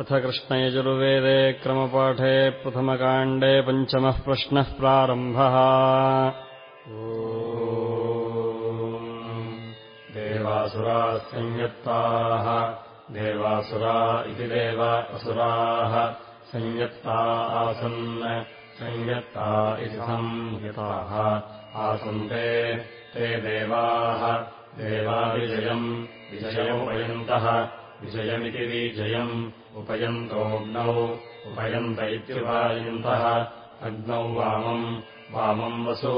अथ कृष्णयजुर्वेदे क्रमपाठे प्रथमकाण्डे पञ्चमः प्रश्नः प्रारम्भः। देवासुराः संयत्ताः देवासुरा इति देव असुराः संयत्ता आसन् संयत्ता इति संयताः। आसन्ते ते देवाः देवाविजयम् विजयमुपयन्तः विजयमिति विजयम् उपयन्तोऽग्नौ उपयन्त इत्युपायन्तः अग्नौ वामम् वामम् वसु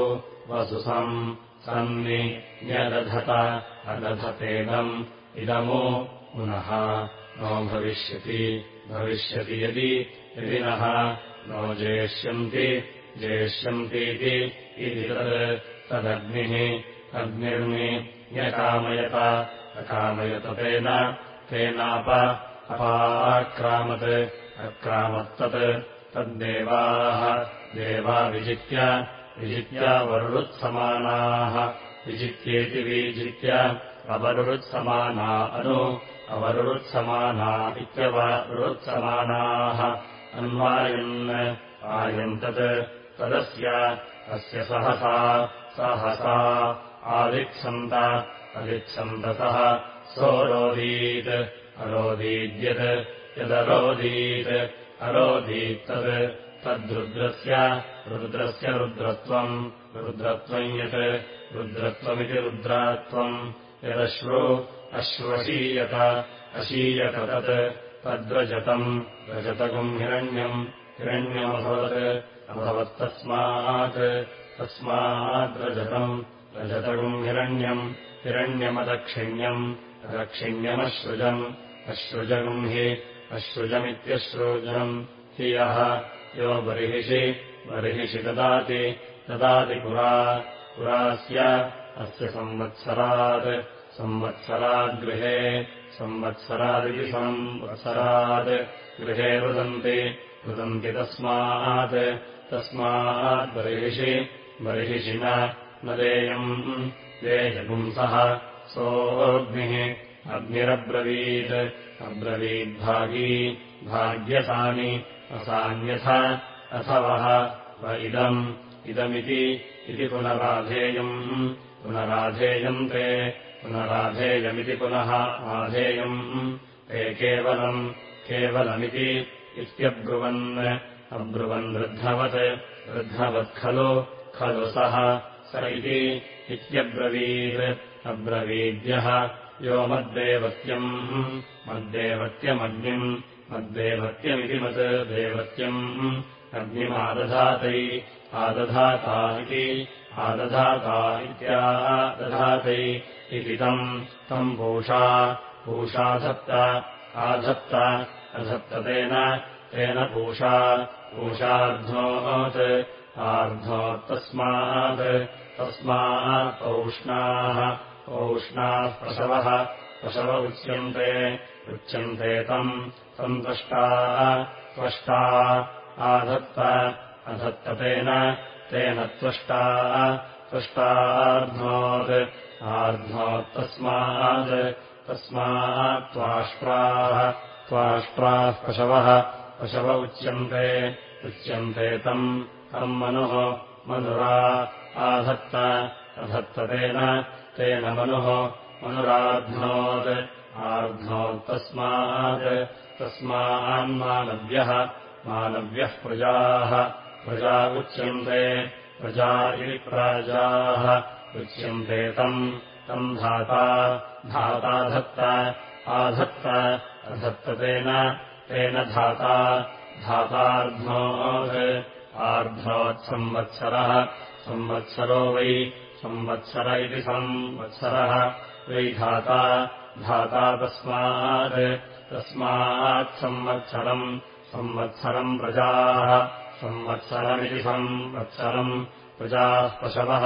वसुसम् सन्नि न्यदधत अदधतेदम् इदमु पुनः नो भविष्यति भविष्यति यदि यदि नः नो जेष्यन्ति जेष्यन्तीति इति तत् तदग्निः अग्निर्नि न्यकामयत अकामयत तेन तेनाप अपाक्रामत् अक्रामत्तत् तद्देवाः देवा विजित्य विजित्यावरुरुत्समानाः विजित्येति विजित्य अवरुरुत्समाना अनु अवरुरुत्समाना इत्यवरुरुत्समानाः अन्वायन् आयन्तत् तदस्य अस्य सहसा सहसा आलित्सन्त अलित्सन्तसः सोरोदीत् अरोदीद्यत् यदरोदीत् अरोदीत्तत् तद्रुद्रस्य रुद्रस्य रुद्रत्वम् रुद्रत्वम् यत् रुद्रत्वमिति रुद्रात्वम् यदश्रु अश्वशीयत अशीयत तत् तद्रजतम् रजतकम् हिरण्यम् हिरण्यमभवत् अभवत्तस्मात् तस्माद्रजतम् रजतकम् हिरण्यम् हिरण्यमदक्षिण्यम् अदक्षिण्यमश्रुजम् अश्रुजगम् हि अश्रुजमित्यश्रुजम्। हि यः? यो बर्हिषि बर्हिषि ददाति ददाति पुरा। पुरास्य अस्य संवत्सरात्। संवत्सराद्गृहे संवत्सरादिति संवत्सरात् गृहे रुदन्ति रुदन्ति तस्मात्। तस्माद्बर्हिषि बर्हिषि न देयम्। देयपुंसः सोऽग्निः अग्निरब्रवीत्। अब्रवीद्भागी भाग्यसानि असान्यथ अथवः व इदम्। इदमिति इति पुनराधेयम्। पुनराधेयम् ते पुनराधेयमिति पुनः आधेयम्। ते केवलम् केवलमिति इत्यब्रुवन्। अब्रुवन् वृद्धवत् वृद्धवत् खलु खलु सः इति इत्यब्रवीत्। अब्रवीद्यः। यो मद्देवत्यम्। मद्देवत्यमग्निम्। मद्देवत्यमिति मत् देवत्यम्। अग्निमादधातै आदधाता इति आदधाता इत्यादधातै इति तम्। तम् पूषा। पूषाधत्त आधत्त अधत्ततेन तेन। पूषा। पूषार्धोत् आर्धोत्तस्मात् तस्मात् औष्णाः। औष्णाः पशवः पशव उच्यन्ते। उच्यन्ते तम् तम् त्वष्टाः। आधत्त। अधत्ततेन तेन। त्वष्टाः। त्वष्टार्ध्नोत् आर्ध्नोत्तस्मात् तस्मात्। त्वाष्ट्राः। पशवः पशव उच्यन्ते। उच्यन्ते तम् तम् मनुः। मनुरा आधत्त अधत्ततेन तेन मनुः मनुराध्नोत् आर्ध्नोत्तस्मात् तस्मान्मानव्यः मानव्यः प्रजाः प्रजा उच्यन्ते प्रजा इति प्राजाः उच्यन्ते तम् तम् धाता धाताधत्त आधत्त अधत्ततेन तेन धाता धातार्ध्नोत् आर्ध्नोत्संवत्सरः संवत्सरो वै संवत्सर इति संवत्सरः। वै धाता धाता तस्मात् तस्मात् संवत्सरम् संवत्सरम् प्रजाः। संवत्सरमिति संवत्सरम् प्रजाः पशवः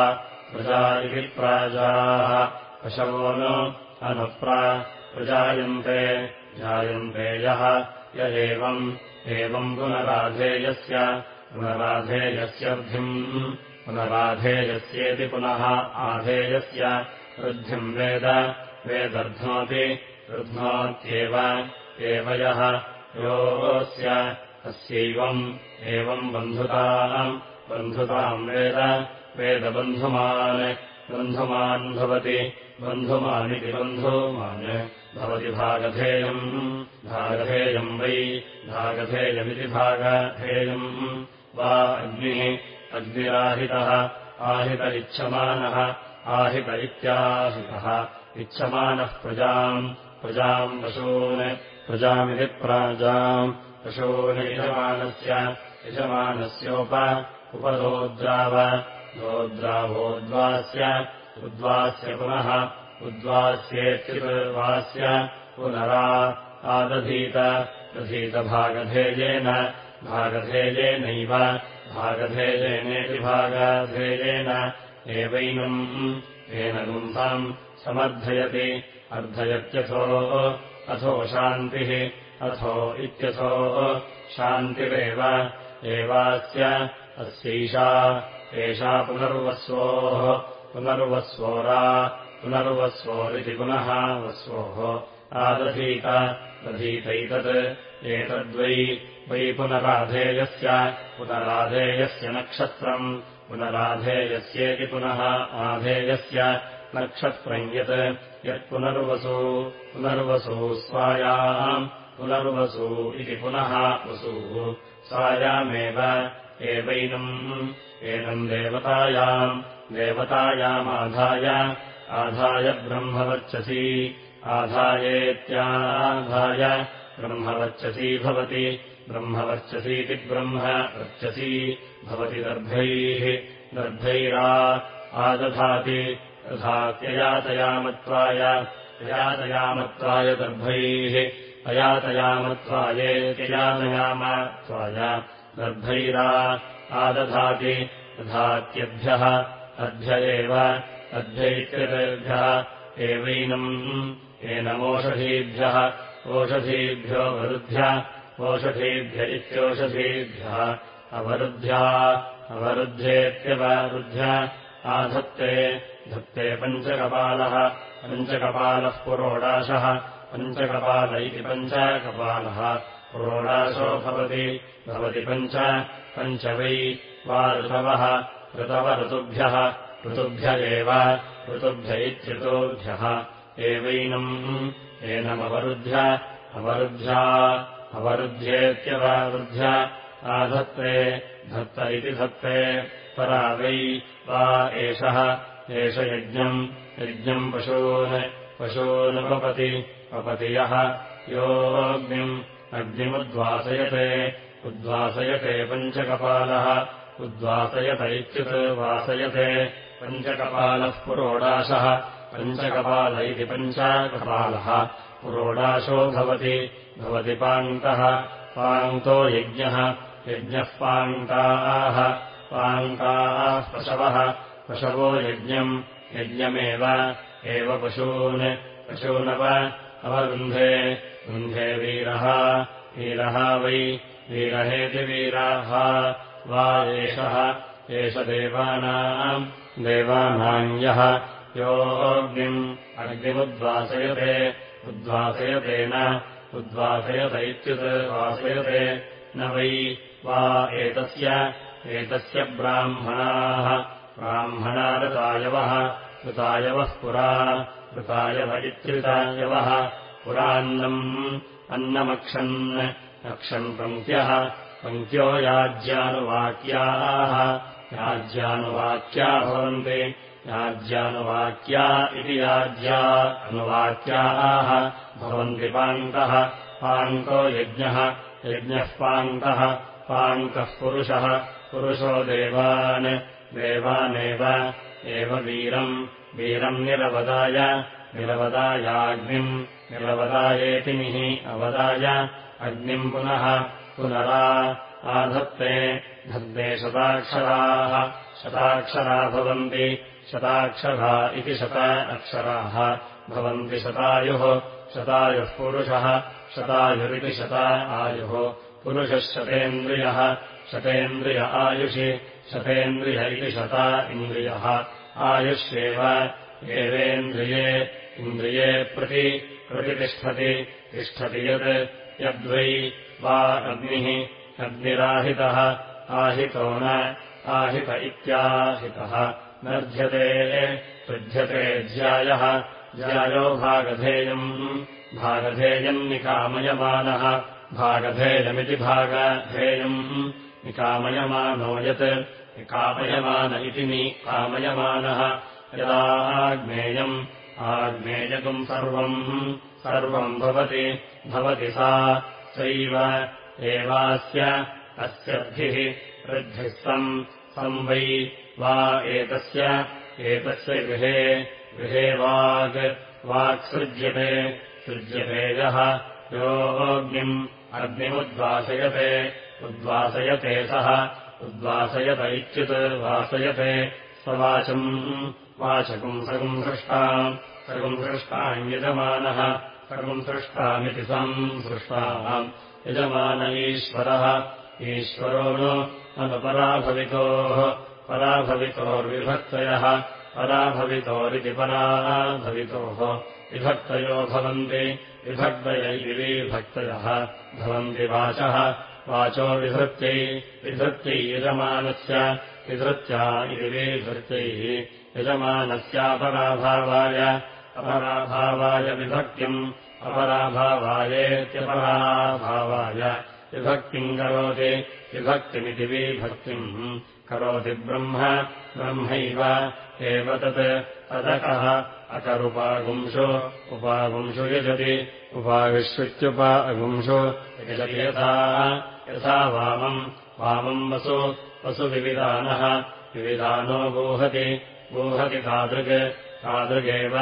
प्रजा इति प्राजाः। पशवो नु अनुप्रा प्रजायन्ते जायन्ते यः य एवम् एवम् पुनराधेयस्य पुनराधेयस्यर्थिम् पुनराधेयस्येति पुनः आधेयस्य वृद्धिम् वेद। वेदर्ध्नोति वृध्नोत्येव एव यः योऽस्य अस्यैवम् एवम् बन्धुताम् बन्धुताम् वेद। वेदबन्धुमान्। बन्धुमान् भवति। बन्धुमानिति बन्धुमान्। भवति भागधेयम्। भागधेयम् वै। भागधेयमिति भागधेयम्। वा अग्निः अग्निराहितः आहित इच्छमानः आहित इत्याहितः। इच्छमानः प्रजाम् प्रजाम् पशून् प्रजामिति प्राजाम्। पशून् यजमानस्य यजमानस्योप उपरोद्राव रोद्रावोद्वास्य उद्वास्य पुनः उद्वास्येत्युर्वास्य पुनरा आदधीत दधीतभागधेयेन भागधेयेनैव भागधेयेनेति भागधेयेन एवैनम् येन गुम्फाम् समर्थयति। अर्धयत्यथो अथो शान्तिः अथो इत्यथो शान्तिरेव। एवास्य अस्यैषा एषा पुनर्वस्वोः पुनर्वस्वोरा पुनर्वस्वोरिति पुनः वस्वोः आदधीत दधीतैतत् एतद्वै वै पुनराधेयस्य पुनराधेयस्य नक्षत्रम् पुनराधेयस्येति पुनः आधेयस्य नक्षत्रम् यत् यत्पुनर्वसु पुनर्वसु स्वायाम् पुनर्वसु इति पुनः वसुः। स्वायामेव एवैनम् एनम् देवतायाम् देवतायामाधाय आधाय ब्रह्मवर्चसी आधायेत्याधाय ब्रह्मवर्चसी भवति ब्रह्मवर्चसीति ब्रह्म वर्चसी भवति दर्भैः दर्भैरा आदधाति दधात्ययातयामत्वाय अयातयामत्वाय दर्भैः अयातयामत्वायेत्ययातयामत्वाय दर्भैरा आदधाति दधात्यभ्यः अभ्य एव अभ्यैत्यतेभ्यः एवैनम् एनमोषधीभ्यः ओषधीभ्यो वरुध्य ओषधीभ्य इत्योषधीभ्यः अवरुद्ध्या अवरुध्येत्यवरुध्य आधत्ते धत्ते पञ्चकपालः पञ्चकपालः पुरोडाशः पञ्चकपाल इति पञ्चकपालः पुरोडाशो भवति भवति पञ्च पञ्च वै वा ऋतवः ऋतवऋतुभ्यः ऋतुभ्य एव ऋतुभ्य इत्यतोभ्यः एवैनम् एनमवरुध्य अवरुद्ध्या अवरुध्येत्यवरुध्य आधत्ते धत्त इति धत्ते परा वै एषः एष यज्ञम् यज्ञम् पशून् पशूनुपपति अपति यः योऽग्निम् अग्निमुद्वासयते उद्वासयते पञ्चकपालः उद्वासयत इत्युद्वासयते पञ्चकपालः पुरोडाशः पञ्चकपाल इति पञ्चकपालः पुरोडाशो भवति भवति पान्तः। पान्तो यज्ञः यज्ञः पान्ताः। पान्ताः पशवः पशवो यज्ञम् यज्ञमेव एव पशून्। पशूनव अवरुन्धे वृन्धे वीरः वीरः वै वीरहेति वीराः। वा एषः एष देवानाम् देवानाम् यः योऽग्निम् अग्निमुद्वासयते उद्वासयतेन उद्वासयत इत्युद्वासयते न वै वा एतस्य एतस्य ब्राह्मणाः। ब्राह्मणा ऋतायवः ऋतायवः पुरा ऋतायव इत्युतायवः। पुरान्नम् अन्नमक्षन् अक्षन् पङ्क्त्यः पङ्क्त्यो याज्यानुवाक्याः याज्यानुवाक्या भवन्ति याज्यानुवाक्या इति याज्या अनुवाक्याः भवन्ति पान्तः पान्तो यज्ञः यज्ञः पान्तः पान्तः पुरुषः पुरुषो देवान् देवानेव एव वीरम् वीरम् निरवदाय निरवदायाग्निम् निरवदायेतिनिः अवदाय अग्निम् पुनः पुनरा आधत्ते धत्ते शताक्षराः शताक्षरा भवन्ति शताक्षरा इति शत अक्षराः भवन्ति शतायुः शतायुः पुरुषः शतायुरिति शता आयुः। पुरुषः शतेन्द्रियः शतेन्द्रिय आयुषि शतेन्द्रिय इति शता इन्द्रियः। आयुष्येव एवेन्द्रिये इन्द्रिये प्रति प्रतितिष्ठति तिष्ठति यत् यद्वै वा अग्निः अग्निराहितः आहितो न आहित इत्याहितः नर्ध्यते पृध्यते ज्यायः। ज्यायो भागधेयम्। भागधेयम् निकामयमानः। भागधेयमिति भागधेयम्। निकामयमानो यत् निकामयमान इति निकामयमानः। यदाग्नेयम् आग्नेयकम् सर्वम्। सर्वम् भवति भवति सा सैव एवास्य अस्यद्भिः ऋद्भिः सम् सम् वै वा एतस्य एतस्य गृहे गृहे वाग् वाक्सृज्यते सृज्यते यः योऽग्निम् अग्निमुद्वासयते उद्वासयते सः उद्वासयत इत्युत् वासयते स्ववाचम् वाचकम् सर्वम् सृष्टाम् सर्वम् सृष्टाम् यजमानः सर्वम् सृष्टामिति सृष्टाम् यजमान ईश्वरः ईश्वरो नो अनुपराभवितोः पराभवितोर्विभक्तयः। पराभवितोरिति पराभवितोः। विभक्तयो भवन्ति। विभक्तयैर्विभक्तयः। भवन्ति वाचः। वाचो विधृत्यै विधृत्यै यजमानस्य विधृत्यैः यजमानस्यापराभावाय। अपराभावाय विभक्तिम्। अपराभावायेत्यपराभावाय। विभक्तिम् करोति। विभक्तिमिति विभक्तिम् करोति ब्रह्म ब्रह्मैव। एव तत् तदकः उपागुंशु यजति। उपाविश्वित्युपा अगुंशो यजति यथा। यथा वामम्। वामम् वसु वसुविविधानः विविधानो गूहति। गूहति तादृग्। तादृगेव।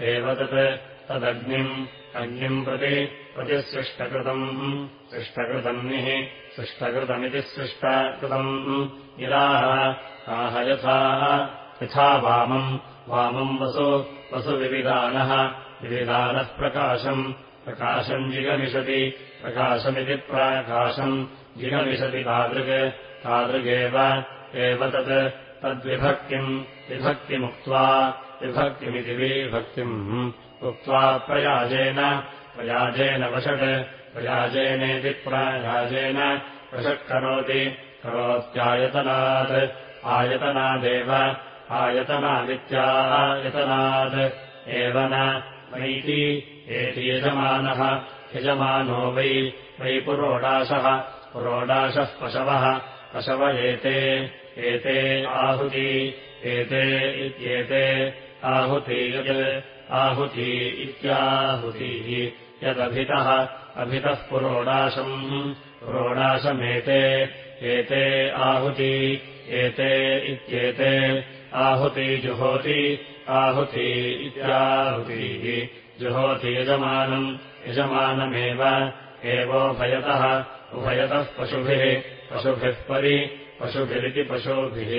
एव तत् तदग्निम्। अग्निम् प्रति प्रतिसृष्टकृतम् सृष्टकृतम्निः सृष्टकृतमिति सृष्टकृतम्। इलाः आह यथा। यथा वामम्। वामम् वसु। वसुविविधानः विविधानः प्रकाशम्। प्रकाशम् जिगमिषति। प्रकाशमिति प्राकाशम्। जिगमिषति तादृग्। तादृगेव। एव तत्। तद्विभक्तिम्। विभक्तिमुक्त्वा। विभक्तिमिति विभक्तिम्। उक्त्वा प्रयाजेन प्रयाजेन वषट् प्रयाजेनेति प्रयाजेन वषट्करोति करोत्यायतनात् आयतनादेव आयतनादित्यायतनात् एव न वैति एति यजमानः यजमानो वै वै पुरोडाशः पुरोडाशः पशवः पशव एते एते आहुति एते इत्येते आहुति यत् आहुति इत्याहुतिः यदभितः अभितः पुरोडाशम् पुरोडाशमेते एते आहुति एते इत्येते आहुति जुहोति आहुति इत्याहुतिः जुहोति यजमानम् यजमानमेव एवोभयतः उभयतः पशुभिः पशुभिः परि पशुभिरिति पशुभिः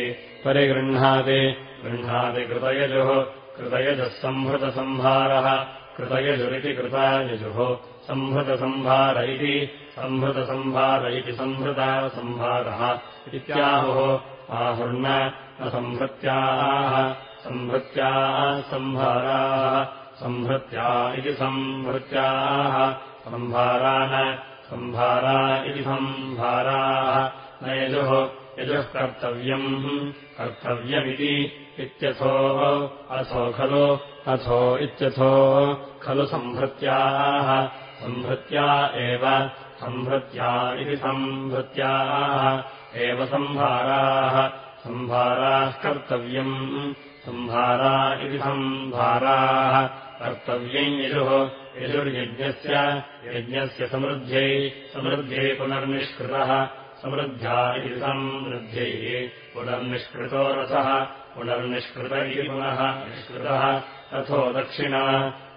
परिगृह्णाति गृह्णाति कृतयजुः कृतयजः संहृतसंहारः कृतयजुरिति कृतायजुः संहृतसंहार इति। संहृतसंहार इति संहृतासंहारः इत्याहुः। आहुर्न न संहृत्याः। संहृत्याः संभाराः संहृत्या इति संहृत्याः। सम्भारान् सम्भारा इति सम्भाराः न यजुः। यजुः कर्तव्यम्। कर्तव्यमिति इत्यथो। अथो खलु इत्यथो खलु संहृत्याः संहृत्या एव संहृत्या इति संहृत्याः एव सम्भाराः सम्भाराः कर्तव्यम्। सम्भारा इति सम्भाराः कर्तव्यम् यजुः। यजुर्यज्ञस्य। यज्ञस्य समृद्ध्यै। समृद्ध्यै पुनर्निष्कृतः। समृद्ध्या इति समृद्ध्यैः पुनर्निष्कृतो रसः। पुनर्निष्कृत इति पुनः निष्कृतः तथो दक्षिणा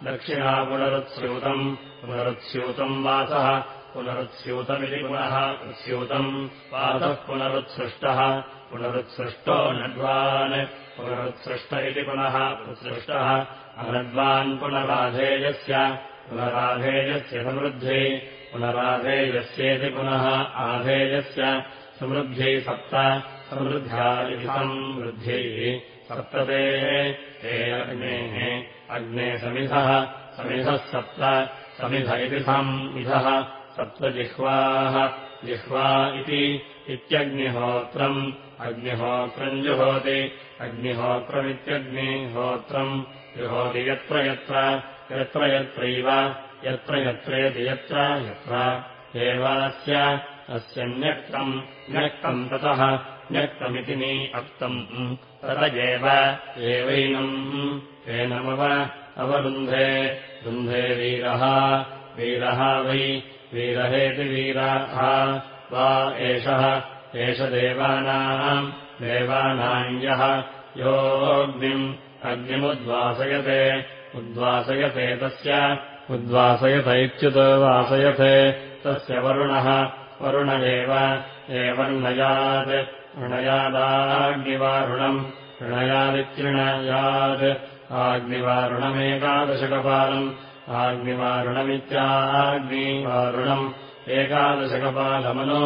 दक्षिणा पुनरुत्स्यूतम् पुनरुत्स्यूतम् वासः पुनरुत्स्यूतमिति पुनः उत्स्यूतम् वासः पुनरुत्सृष्टः पुनरुत्सृष्टो नड्वान् पुनरुत्सृष्ट इति पुनः उत्सृष्टः अनड्वान् पुनराधेयस्य पुनराधेयस्य समृद्ध्यै पुनराधेयस्येति पुनः आधेयस्य समृद्ध्यै सप्त समृद्ध्या इति समृद्ध्यैः सप्तते ते अग्नेः अग्ने समिधः। समिधः सप्त। समिध इति संविधः सप्तजिह्वाः जिह्वा। इति इत्यग्निहोत्रम्। अग्निहोत्रम् जुहोति। अग्निहोत्रमित्यग्निहोत्रम् जुहोति यत्र यत्र। यत्र यत्रैव। यत्र यत्रेति यत्र यत्र। एवास्य अस्य न्यक्तम्। न्यक्तम् ततः न्यक्तमिति नि अक्तम् तत एवैनम्। एनमव अवरुन्धे। रुन्धे वीरः। वीरः वै। वीरहेति वीराः। वा एषः। एष देवानाम्। देवानाम् यः। योऽग्निम्। अग्निमुद्वासयते। उद्वासयते तस्य। उद्वासयत इत्युद्वासयते तस्य वरुणः। वरुण एव। एवर्णयात् ऋणयादाग्निवारुणम् ऋणयादित्यृणयात् आग्निवारुणमेकादशकपालम् आग्निवारुणमित्याग्निवारुणम् एकादशकपालमनु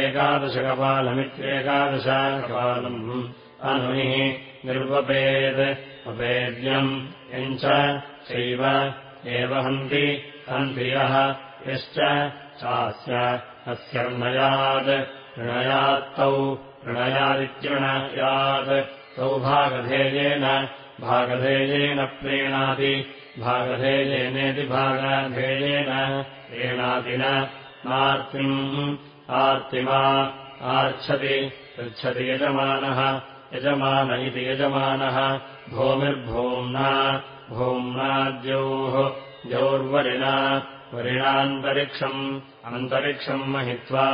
एकादशकपालमित्येकादशकपालम् अनुनिः निर्वपेत् अपेद्यम् यञ्च चैव एव हन्ति हन्ति यः यश्च चास्य अस्य ऋणयात् ऋणयात्तौ ऋणयादित्यृणयात् तौ भागधेयेन भागधेयेन प्रीणाति भागधेयेनेति भागधेयेन प्रीणाति नार्तिम् आर्तिमा आर्च्छति पृच्छति यजमानः यजमान इति यजमानः भूमिर्भूम्ना भूम्नाद्योः द्यौर्वरिणा वरिणान्तरिक्षम् अन्तरिक्षम् महित्वा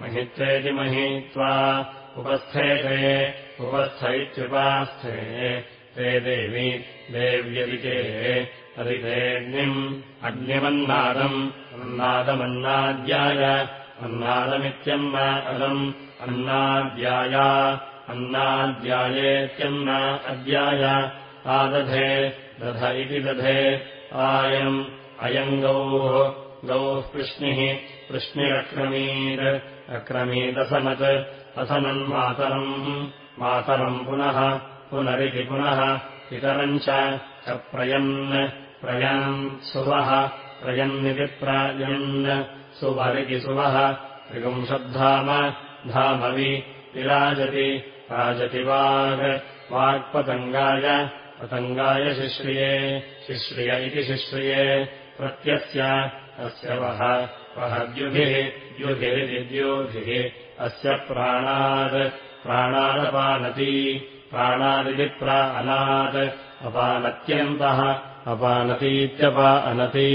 महित्वेति महित्वा उपस्थेते उपस्थ इत्युपास्थे ते देवि देव्यदिते अदितेऽग्निम् अग्निमन्नादम् अन्नादमन्नाद्याय अन्नादमित्यम् अदम् अन्नाद्याया अन्नाद्यायेत्यन्न अद्याय आदधे दध इति दधे आयम् अयम् गौः गौः कृष्णिः कृष्णिरक्रमीत् अक्रमीदसनत् असनन्मातरम् मातरम्। पुनः पुनरिति पुनः इतरम् च प्रयन्। प्रयन् सुवः प्रयन्निति प्रयन्। सुवरिति सुवः त्रिपुंशद्धाम धामवि विराजति राजति वाग्। वाक्पतङ्गाय पतङ्गाय शिश्रिये शिश्रिय इति शिश्रिये। प्रत्यस्य अस्य वः। वः द्युभिः द्युभिरिद्युभिः अस्य प्राणात् प्राणादपानति प्राणादिति प्राणात् अपानत्यन्तः अपानतीत्यपा अनति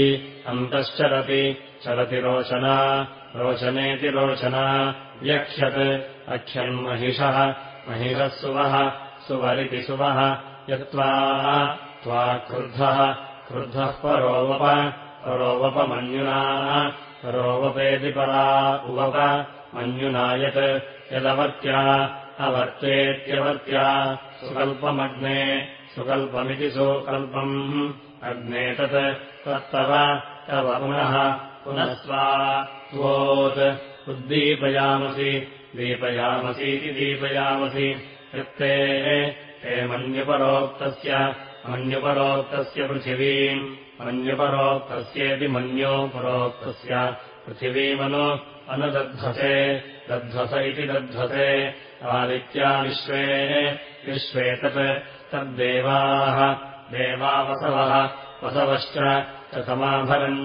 अन्तश्चरति चरति रोचना रोचनेति रोचना व्यक्ष्यत् अख्यन्महिषः महिषः सुवः सुवरिति सुवः यत्त्वा त्वा क्रुद्धः क्रुद्धः परोवप परोवपमन्युना परोवपेति परा उवप मन्युना यत् यदवर्त्या अवर्तेत्यवर्त्या सुकल्पमग्ने सुकल्पमिति सुकल्पम्। अग्ने तत् तत्तव तव पुनः पुनः स्वा त्वोत् उद्दीपयामसि दीपयामसीति दीपयामसि। यत्ते ते मन्युपरोक्तस्य मन्युपरोक्तस्य पृथिवीम्। मन्युपरोक्तस्येति मन्योपरोक्तस्य पृथिवीमनु अनुदध्वसे दध्वस इति दध्वसे आदित्या विश्वे विश्वे तत् तद्देवाः देवावसवः वसवश्च समाभरन्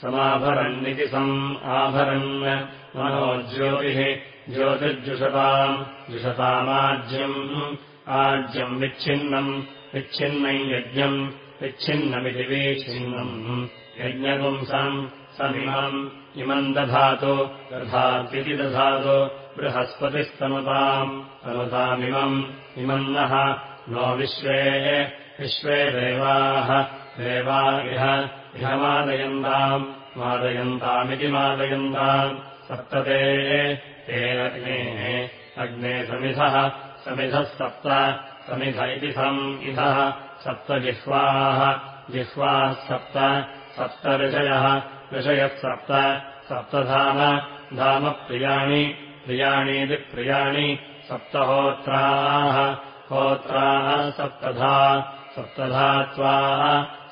समाभरन्निति सम् आभरन् मनोज्योतिः ज्योतिर्जुषताम् जुषतामाज्यम् आज्यम् विच्छिन्नम् विच्छिन्नम् यज्ञम् विच्छिन्नमिति विच्छिन्नम् यज्ञपुंसम् समिमम् इमम् दधातु दधात्विति दधातु बृहस्पतिस्तनुताम् तनुतामिमम् इमम् नः नो विश्वे विश्वे देवाः देवा इह इह मादयन्ताम् मादयन्तामिति मादयन्ताम् सप्तते ते अग्नेः अग्ने समिधः समिधः सप्त समिध इति सम् इधः सप्तजिह्वाः जिह्वाः सप्त सप्तऋषयः ऋषयः सप्त सप्तधाम धामप्रियाणि प्रियाणीति प्रियाणि सप्तहोत्राः। होत्राः सप्तधा सप्तधा त्वा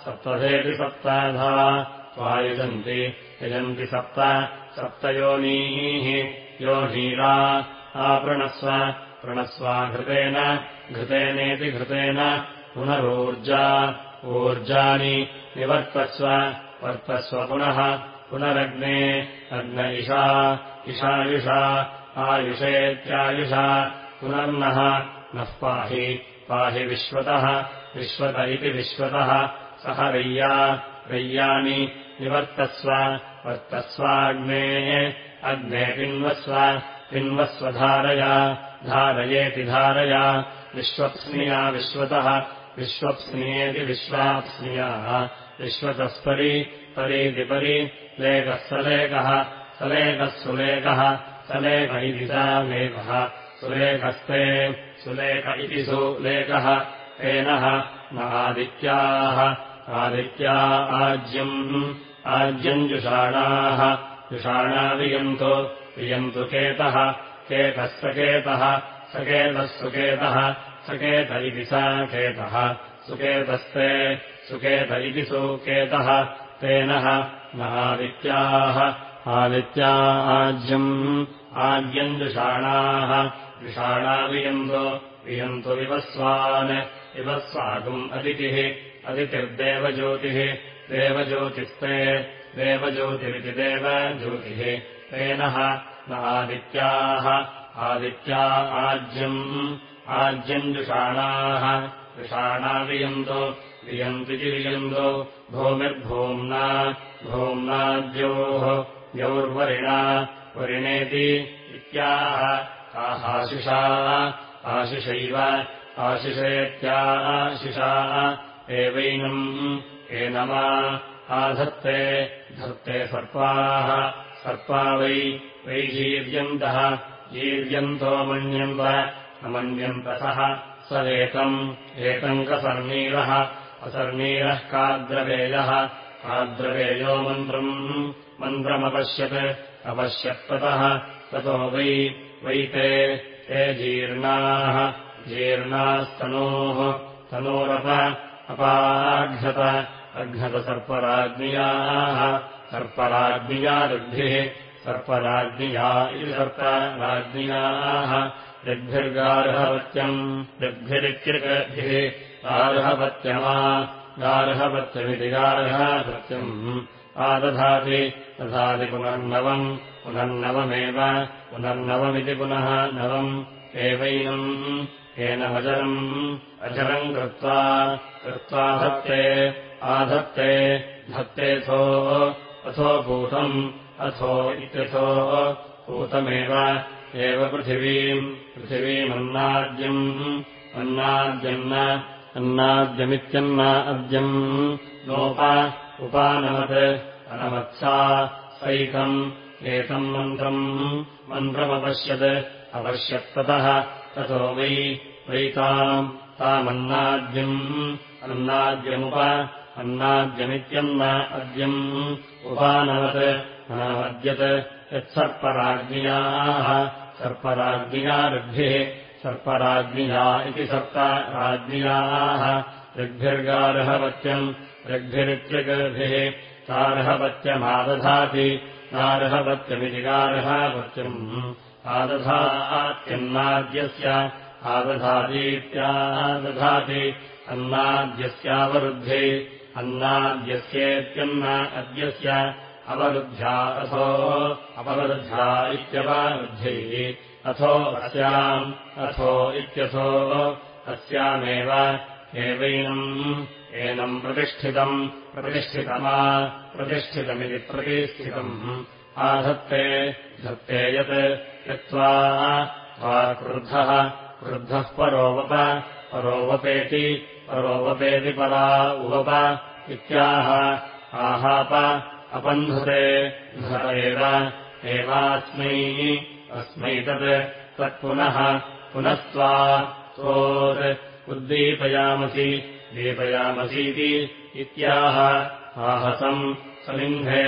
सप्तधेति सप्ताधा। त्वा यजन्ति यजन्ति सप्त सप्तयोनीः। योनीरा आपृणस्व प्रणस्वा घृतेन घृतेनेति घृतेन पुनरोर्जा। ऊर्जानि निवर्तस्व वर्तस्व पुनः पुनरग्ने अग्न इषा इषायुषा आयुषेत्यायुषा पुनर्नः नः पाहि पाहि विश्वतः विश्वत इति विश्वतः सह रय्या रय्यानि निवर्तस्व वर्तस्वाग्नेः अग्ने पिन्वस्व पिन्वस्व धारया धारयेति धारया विश्वप्स्निया विश्वतः विश्वप्स्नियेति विश्वाप्स्नियाः विश्वतस्परि परि लेखः सलेखः सलेखः सुलेखः सलेख इति सा लेखः सुलेखस्ते सुलेख इति सुलेखः तेनः न आदित्याः आज्यम् आज्यम् जुषाणाः जुषाणा वियन्तु केतः केतः सकेतः सकेतः सुकेतः सकेत इति सा केतः सुकेतस्ते सुकेत इति सुकेतः तेनः न आदित्याः आज्यम् आद्यम् जुषाणाः जुषाणा वियन्तो वियन्तु विवस्वान् विवस्वागुम् अदितिः अदितिर्देवज्योतिः देवज्योतिस्ते देवज्योतिरिति देवज्योतिः तेनः न आदित्याः आज्यम् जुषाणाः जुषाणा वियन्तो वियन्तिति वियन्तो भूमिर्भूम्ना भूम्नाद्योः द्यौर्वरिणा वरिणेति इत्याह आशिषा आशिषैव आशिषेत्याशिषा एवैनम् एनमा आधत्ते धत्ते सर्पाः सर्पा वै वै जीर्यन्तः जीर्यन्तो मन्यन्त अमन्यन्तसः स एतम् एतम् कसर्णीरः असर्णीरः काद्रवेयः आद्रवेयो मन्त्रम् मन्त्रमपश्यत् अपश्यत्ततः ततो वै वै ते जीर्णाः जीर्णास्तनोः तनोरप अपाघ्नत अघ्नतसर्पराज्ञ्याः सर्पराज्ञिया सर्पराज्ञिया इति सर्पराज्ञ्याः ऋग्भिर्गार्हवत्यम् ऋग्भिरित्यभिः गार्हवत्यमा गार्हवत्यमिति गार्हवत्यम् आदधाति दधाति पुनर्नवम् पुनर्नवमेव पुनर्नवमिति पुनः नवम् एवैनम् एनमजरम् अजरम् कृत्वा कृत्वा धत्ते आधत्ते धत्तेऽथो अथो पूतम् अथो इत्यथो पूतमेव एव पृथिवीम् पृथिवीमन्नाद्यम् अन्नाद्यन्न अन्नाद्यमित्यन्न अद्यम्। नोप उपानमत् अनमत्सा सैकम् एतम् मन्त्रम्। मन्त्रमपश्यत् अपश्यत्ततः ततो वै वैताम् तामन्नाद्यम् अन्नाद्यमुप अन्नाद्यमित्यन्न अद्यम्। उपानवत् अनामद्यत् यत्सर्पराज्ञ्याः सर्पराज्ञिया ऋग्भिः सर्पराज्ञिया इति सर्पराज्ञ्याः ऋग्भिर्गार्हवत्यम् ऋग्भिरित्यगभिः गार्हवत्यमादधाति गार्हवत्यमिति गार्हवत्यम्। आदधात्यन्नाद्यस्य आदधातीत्यादधाति अन्नाद्यस्यावरुद्धे। अन्नाद्यस्येत्यन्न अद्यस्य अवरुद्ध्या अथो अपवरुद्ध्या इत्यवरुद्ध्यैः अथो अस्याम् अथो इत्यथो अस्यामेव एवैनम् एनम् प्रतिष्ठितम्। प्रतिष्ठितमा प्रतिष्ठितमिति प्रतिष्ठितम्। आधत्ते धत्ते यत् यत्त्वा क्रुद्धः क्रुद्धः परोवप परोवपेति परोवपेति परा उवप इत्याह आहाप अपन्धुते धत एव एवास्मै अस्मै तत् तत्पुनः पुनस्त्वा त्वोत् उद्दीपयामसि दीपयामसीति इत्याह आहसम् समिन्धे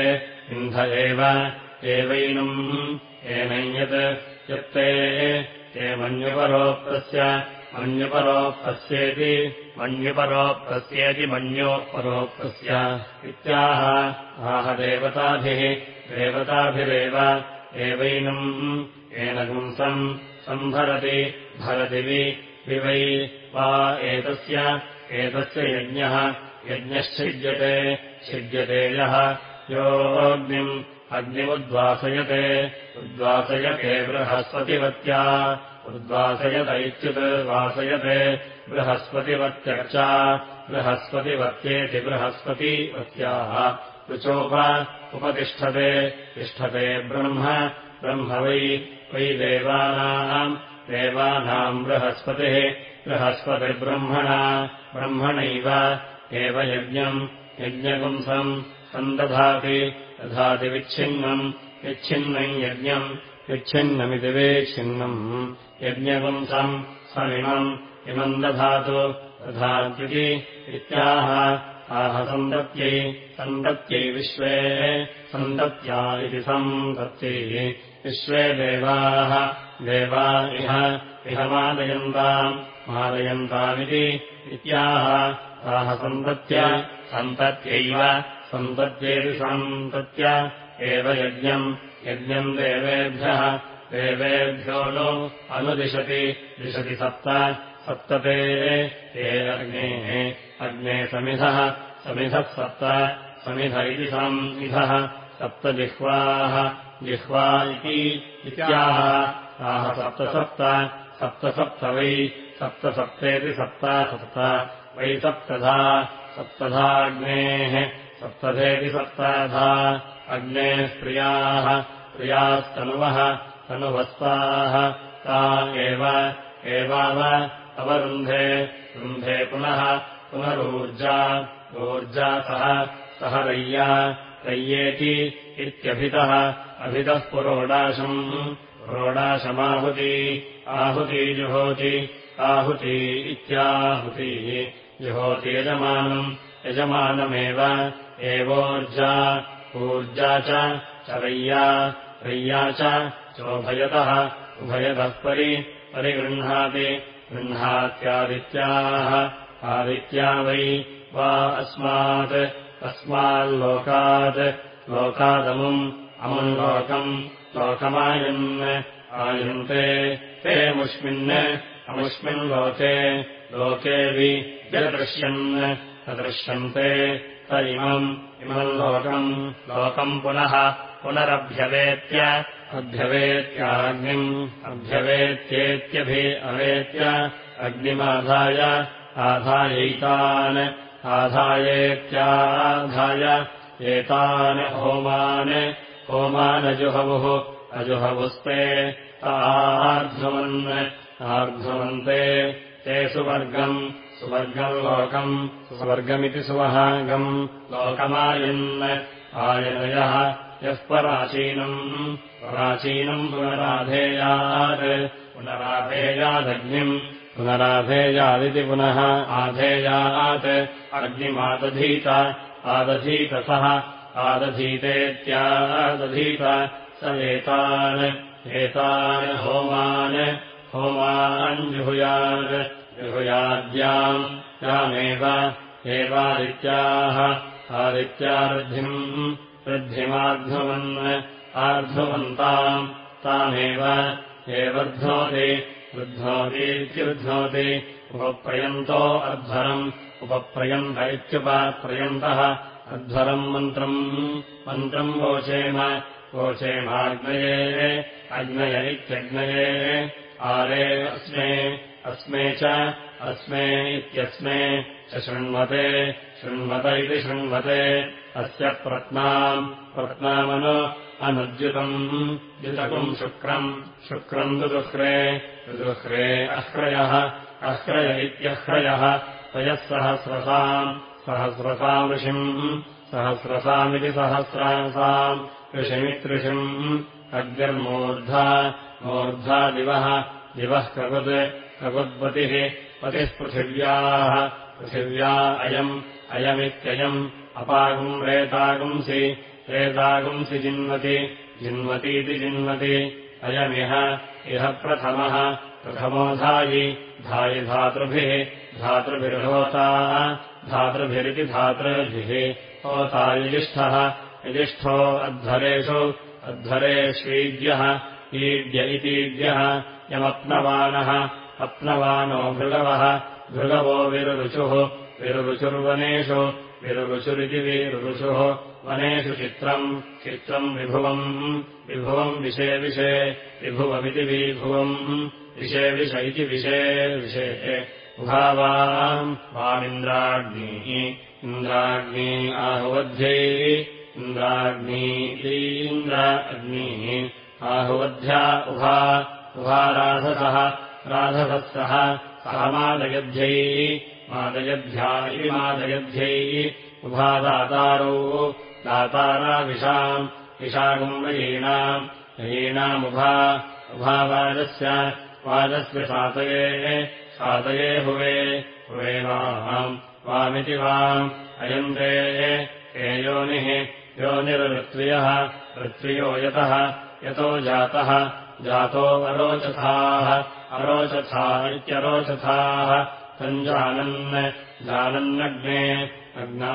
इन्ध एव एवैनम् एनम् यत् यत्ते ते मन्युपरोक्तस्य मन्युपरोक्तस्येति मन्युपरोक्तस्येति मन्योपरोक्तस्य इत्याह। आह देवताभिः देवताभिरेव एवैनम्। एनगुंसम् सम्भरति भरति वि वै वा एतस्य एतस्य यज्ञः यज्ञश्चिद्यते छिद्यते यः। योऽग्निम् अग्निमुद्वासयते उद्वासयते बृहस्पतिवत्या उद्वासयत इत्युद्वासयते बृहस्पतिवत्यर्चा बृहस्पतिवत्येति बृहस्पतिवत्याः। ऋचोप उपतिष्ठते। तिष्ठते ब्रह्म ब्रह्म वै वै देवानाम्। देवानाम् बृहस्पतिः बृहस्पतिर्ब्रह्मणा ब्रह्मणैव। एव यज्ञम् यज्ञपुंसम् सन्दधाति दधाति विच्छिन्नम् विच्छिन्नम् यज्ञम् विच्छिन्नमिति वेच्छिन्नम् यज्ञपुंसम् समिमम् इमम् दधातु दधात्युति इत्याह आह सन्दत्यै विश्वे सन्दत्या इति सन्दत्यै विश्वे देवाः देवा इह इह मादयन्ताम् मादयन्तामिति इत्याह ताः सन्तत्य सन्तत्यैव सन्तत्येति सन्तत्य एव यज्ञम् यज्ञम् देवेभ्यः देवेभ्यो नो अनुदिशति दिशति सप्त सप्तते अग्नेः अग्ने समिधः समिधः सप्त समिध इति समिधः सप्तजिह्वाः जिह्वा इति इत्याह ताः सप्तसप्त सप्तसप्त वै सप्तसप्तेति सप्ता सप्त वै सप्तधा सप्तधाग्नेः सप्तधेति सप्ताधा अग्नेः प्रियाः प्रियास्तनुवः तनुवस्ताः ता एव एवाव अवरुन्धे रुन्धे पुनः पुनरूर्जा ऊर्जा सह सह रय्या रय्येति इत्यभितः अभितः पुरोडाशम् पुरोडाशमाहुति आहुति जुहोति आहुति इत्याहुतिः जुहोति यजमानम् यजमानमेव एवोर्जा ऊर्जा च रय्या रय्या च चोभयतः उभयतः परि परिगृह्णाति गृह्णात्यादित्याः आदित्या वै वा अस्मात् अस्माल्लोकात् लोकादमुम् अमुम् लोकम् लोकमायन् आयन्ते ते मुष्मिन् अमुष्मिन् लोके लोके वि यदृश्यन् अदृश्यन्ते इमम् इमम् लोकम्। लोकम् पुनः पुनरभ्यवेत्य। अभ्यवेत्याग्निम्। अभ्यवेत्येत्यभि अवेत्य। अग्निमाधाय। आधायैतान्। आधायेत्याधाय। एतान् होमान्। होमानजुहवुः। अजुहवुस्ते। आर्ध्वमन् आर्ध्वमन्ते ते सुवर्गम् सुवर्गम् लोकम्। सुवर्गमिति सुवहागम् लोकमायन्। आयनयः यः पराचीनम् पुनराधेयात्। पुनराधेयादग्निम् पुनराधेयादिति पुनः आधेयात्। अग्निमादधीत आदधीत सः आदधीतेत्यादधीत स एतान्। एतान् होमान् होमाञ्जुहुयात् जुहुयाद्याम् यामेव एवादित्याः आदित्यार्धिम् वृद्धिमार्ध्वमन् आर्ध्ववन्ताम् तामेव एवर्ध्नोति वृद्धोतीत्युध्नोति उपप्रयन्तो अध्वरम् उपप्रयन्त इत्युपप्रयन्तः अध्वरम् मन्त्रम् मन्त्रम् वोचेम वोचेमाग्नये अग्नय इत्यग्नये आरे अस्मे अस्मे च अस्मे इत्यस्मे च शृण्वते इति शृण्वते अस्य प्रत्नाम् प्रत्नामनु अनुद्युतम् द्युतकम् शुक्रम् शुक्रम् दुदुह्रे दुदुह्रे अह्रयः अह्रय इत्यह्रयः तयः सहस्रसाम् सहस्रसाम् ऋषिम् सहस्रसामिति सहस्रासाम् ऋषिमितृषिम् अग्निर्मूर्धा मूर्धा दिवः दिवः कवद् कवद्पतिः पतिः पृथिव्याः। पृथिव्या अयम् अयमित्ययम् अपागुम् रेतागुंसि रेतागुंसि जिन्वति जिन्वतीति जिन्वति। अयमिह इह प्रथमः प्रथमो धायि धायि धातृभिः धातृभिर्होता धातृभिरिति धातृभिः। होता युजिष्ठः युजिष्ठो अध्वरेषु अध्वरेष्वीड्यः ईड्य इतीड्यः यमप्नवानः अप्नवानो भृगवः भृगवो विरुरुचुः। विरुरुचुर्वनेषु। विरुरुचुरिति विरुरुचुः। वनेषु चित्रम्। चित्रम् विभुवम्। विभुवम् विषे विषे। विभुवमिति विभुवम्। विषे विष इति विषे विषे। उभावाम्। वामिन्द्राग्नीः। इन्द्राग्नी आहुवध्यै। इन्द्राग्नीन्द्रा अग्निः आहुवध्या उभा उभाराधसः राधसः सः सामादयध्यै मादयध्या इति मादयध्यै उभादातारौ दाताराविषाम् विषागम् रयीणाम् रयीणामुभा उभावादस्य वादस्य सातये सातये भुवे हुवे वाम् वामिति वाम् अयन्ते हे योनिः योनिरऋत्वियः ऋत्वियो यतः यतो जातः। जातो अरोचथाः। अरोचथा इत्यरोचथाः। तञ्जानन् जानन्नग्ने अग्ना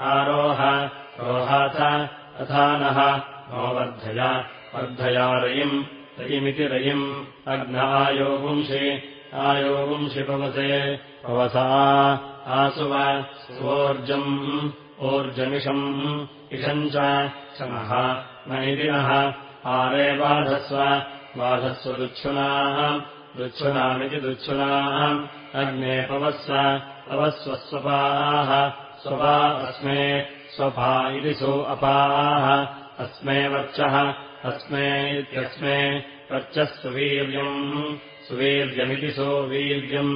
आरोह। रोहा च तथा नः वर्धया वर्धया रयिम् रयिमिति रयिम्। अग्न आयोपुंषि आयोपुंषि पवसे। पवसा आसुव। स्वोर्जम्। ऊर्जमिषम् इषम् च शमः नैदिनः आरे बाधस्व बाधस्व दुच्छुनाः दुच्छुनामिति दुच्छुनाः अग्ने पवस्व पवस्वस्वपाः स्वपा अस्मे स्वपा इति सु अपाः अस्मे वर्चः अस्मे इत्यस्मे वर्चः सुवीर्यम् सुवीर्यमिति सुवीर्यम्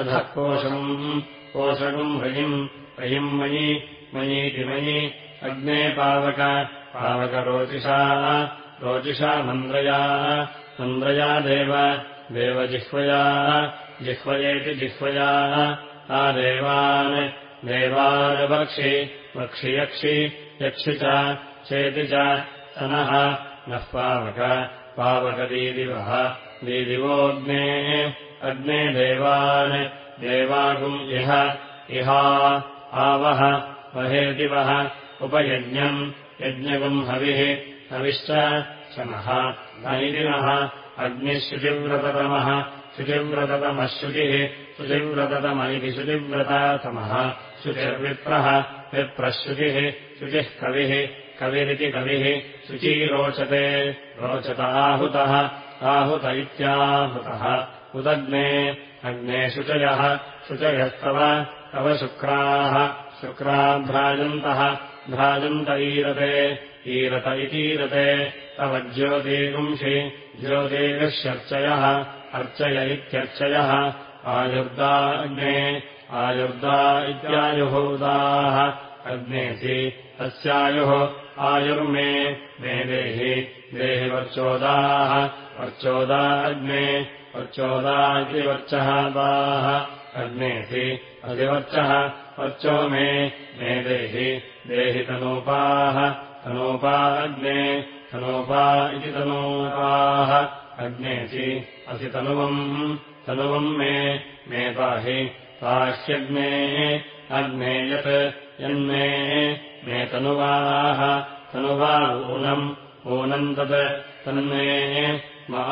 अधः कोशम् कोशकम् ह्रयिम् ह्रयिम् मयि मयीति मयि अग्ने पावक पावकरोचिषा रोचिषा मन्द्रया मन्द्रया देव देवजिह्वया जिह्वयेति जिह्वया आदेवान् देवानवक्षि वक्षि यक्षि चेति च सनः नः पावक पावकदीदिवः दीदिवोऽग्ने अग्ने देवान् देवागुम् इह इहा आवह वहेदिवः उपयज्ञम् यज्ञगुम् हविः हविश्च शमः नैदिनः अग्निः शुचिव्रततमः शुचिव्रततमः शुचिः शुचिव्रततम शुचिर्विप्रः विप्रश्रुतिः शुचिः कविः। कविरिति कविः। शुची रोचते रोचत आहुतः। आहुत इत्याहुतः। उदग्ने। अग्ने शुचयः। शुचयस्तव। तव शुक्राः। शुक्राभ्राजन्तः भ्राजन्त ईरते ईरत इतीरते तव ज्योतिगुंषि ज्योतिर्ष्यर्चयः अर्चय इत्यर्चयः। आयुर्दा अग्ने आयुर्दा इत्यायुहूदाः। अग्नेसि अस्यायुः आयुर्मे मे देहि देहि वर्चोदाः वर्चोदा इति वर्चः दाः अग्नेसि अधिवर्चः वर्चो मे मे देहि देहि तनूपाः तनूपा अग्ने तनूपा इति तनूपाः। अग्नेसि असि तनुवम् तनुवम् मे मे पाहि पाह्यग्ने अग्ने यत् यन्मे मे तनुवाः। तनुवा ऊनम् ऊनम् तत् तन्मे मा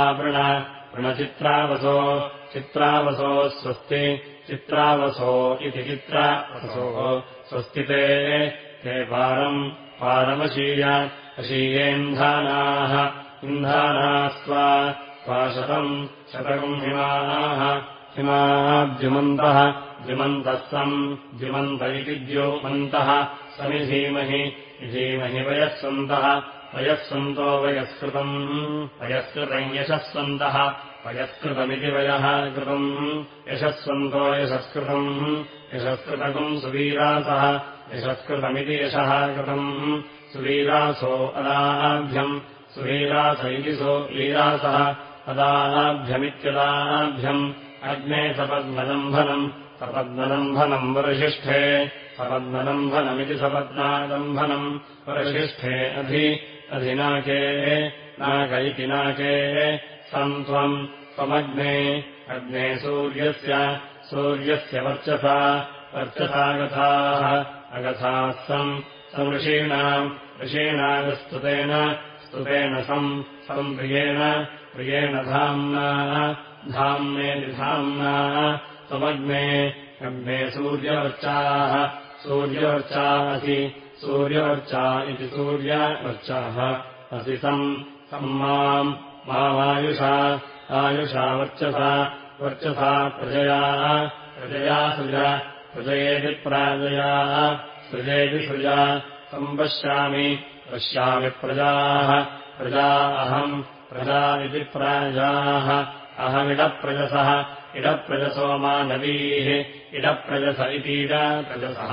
आवृण वृणचित्रावसो चित्रावसो स्वस्ति चित्रावसो इति चित्रावसोः स्वस्तिते ते पारम् पारमशीय अशीयेन्धानाः इन्धानाः स्वा स्वाशतम् शतकम् हिमाः हिमाद्युमन्तः द्युमन्तः सम् द्युमन्त इति द्युमन्तः समिधीमहि धीमहि वयःसन्तः वयःसन्तो वयस्कृतम् वयस्कृतम् यशःसन्तः वयस्कृतमिति वयः कृतम् यशःसन्तो यशस्कृतम् यशस्कृतकम् सुवीरासः यशस्कृतमिति यशः कृतम्। सुवीरासो अदाभ्यम् सुवीरास इति सो वीरासः अदाभ्यमित्यदाभ्यम्। अग्ने सपद्मलम्भनम् सपद्मलम्भनम् वरिशिष्ठे सपद्मलम्भनमिति सपद्मालम्भनम् वरिशिष्ठे अधि अधिनाके नाक इति नाके। सम् त्वम् त्वमग्ने अग्ने सूर्यस्य सूर्यस्य वर्चसा वर्चसागथाः अगथाः सम् सम् ऋषीणाम् ऋषीणागस्तुतेन स्तुतेन सम् सम् प्रियेण धाम्ना धाम्नेतिधाम्ना त्वमग्ने अग्ने सूर्यवर्चाः सूर्यवर्चा असि सूर्यवर्चा इति सूर्यवर्चाः असि सम् सम् माम् मामायुषा आयुषा वर्चसा वर्चसा प्रजयाः प्रजया सृज प्रजयेति प्राजयाः सृजेति सृजा सम्पश्यामि पश्यामि प्रजाः प्रजा अहम् प्रजा इति प्राजाः अहमिडप्रजसः इडप्रजसो मानवीः इडप्रजस इतीडप्रजसः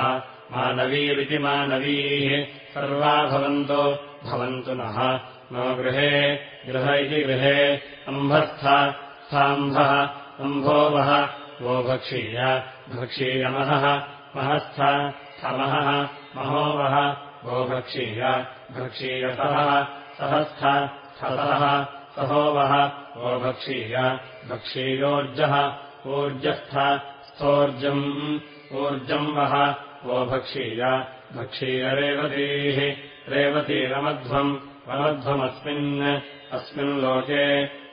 मानवीरिति मानवीः सर्वा भवन्तो भवन्तु नः नो गृहे गृह इति गृहे अम्भस्थ स्थाम्भः अम्भोवः वो भक्षीय भक्षीयमहः महस्थ स्थमहः महोवः वो भक्षीय भक्षीयसः सहस्थ स्थसः सहोवः वो भक्षीय भक्षीयोर्जः ऊर्जस्थ स्थोर्जम् ऊर्जम् वः वो भक्षीय भक्षीयरेवतीः रेवतीरमध्वम् रमध्वमस्मिन् अस्मिन् लोके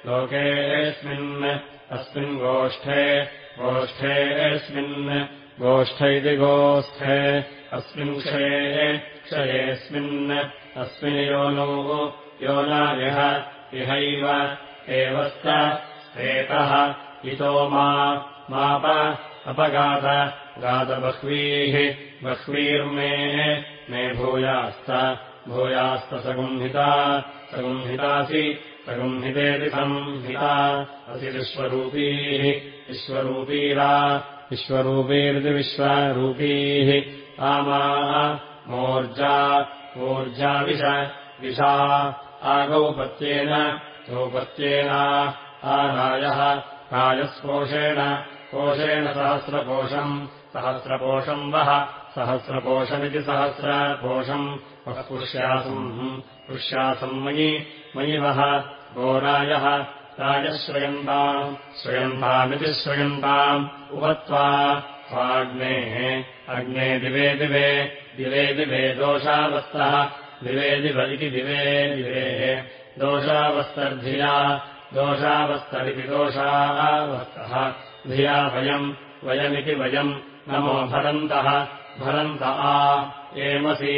लोकेऽस्मिन् अस्मिन् गोष्ठे गोष्ठेऽस्मिन् गोष्ठ इति गोष्ठे अस्मिन् क्षये क्षयेऽस्मिन् अस्मिन् योनौ योनायः इहैव एवस्त स्तेतः इतो माप अपगात गातबह्वीः बह्वीर्मे मे भूयास्त भूयास्तसगुंहिता सगुंहितासि सगुंहितेति संहिता असि विश्वरूपीः विश्वरूपीरा विश्वरूपीरिति विश्वरूपीः। आमा मोर्जा ऊर्जाविष विषा आगौपत्येन गौपत्येना आरायः राजस्पोषेण कोशेन सहस्रकोशम् सहस्रकोशम् वः सहस्रकोशमिति सहस्रकोशम् वः पुष्यासम् पुष्यासम् मयि मयि वः गोरायः राजश्रयन्ताम् श्रयन्तामिति श्रयन्ताम् उपत्वा स्वाग्नेः अग्ने दिवे दिवे दिवे दिवे दोषावस्तः दिवे दिव दिवे दोषावस्तर्धिया दोषावस्तरिति दोषावस्तः धिया वयम् वयमिति वयम् नमो भरन्तः भरन्त आ एमसि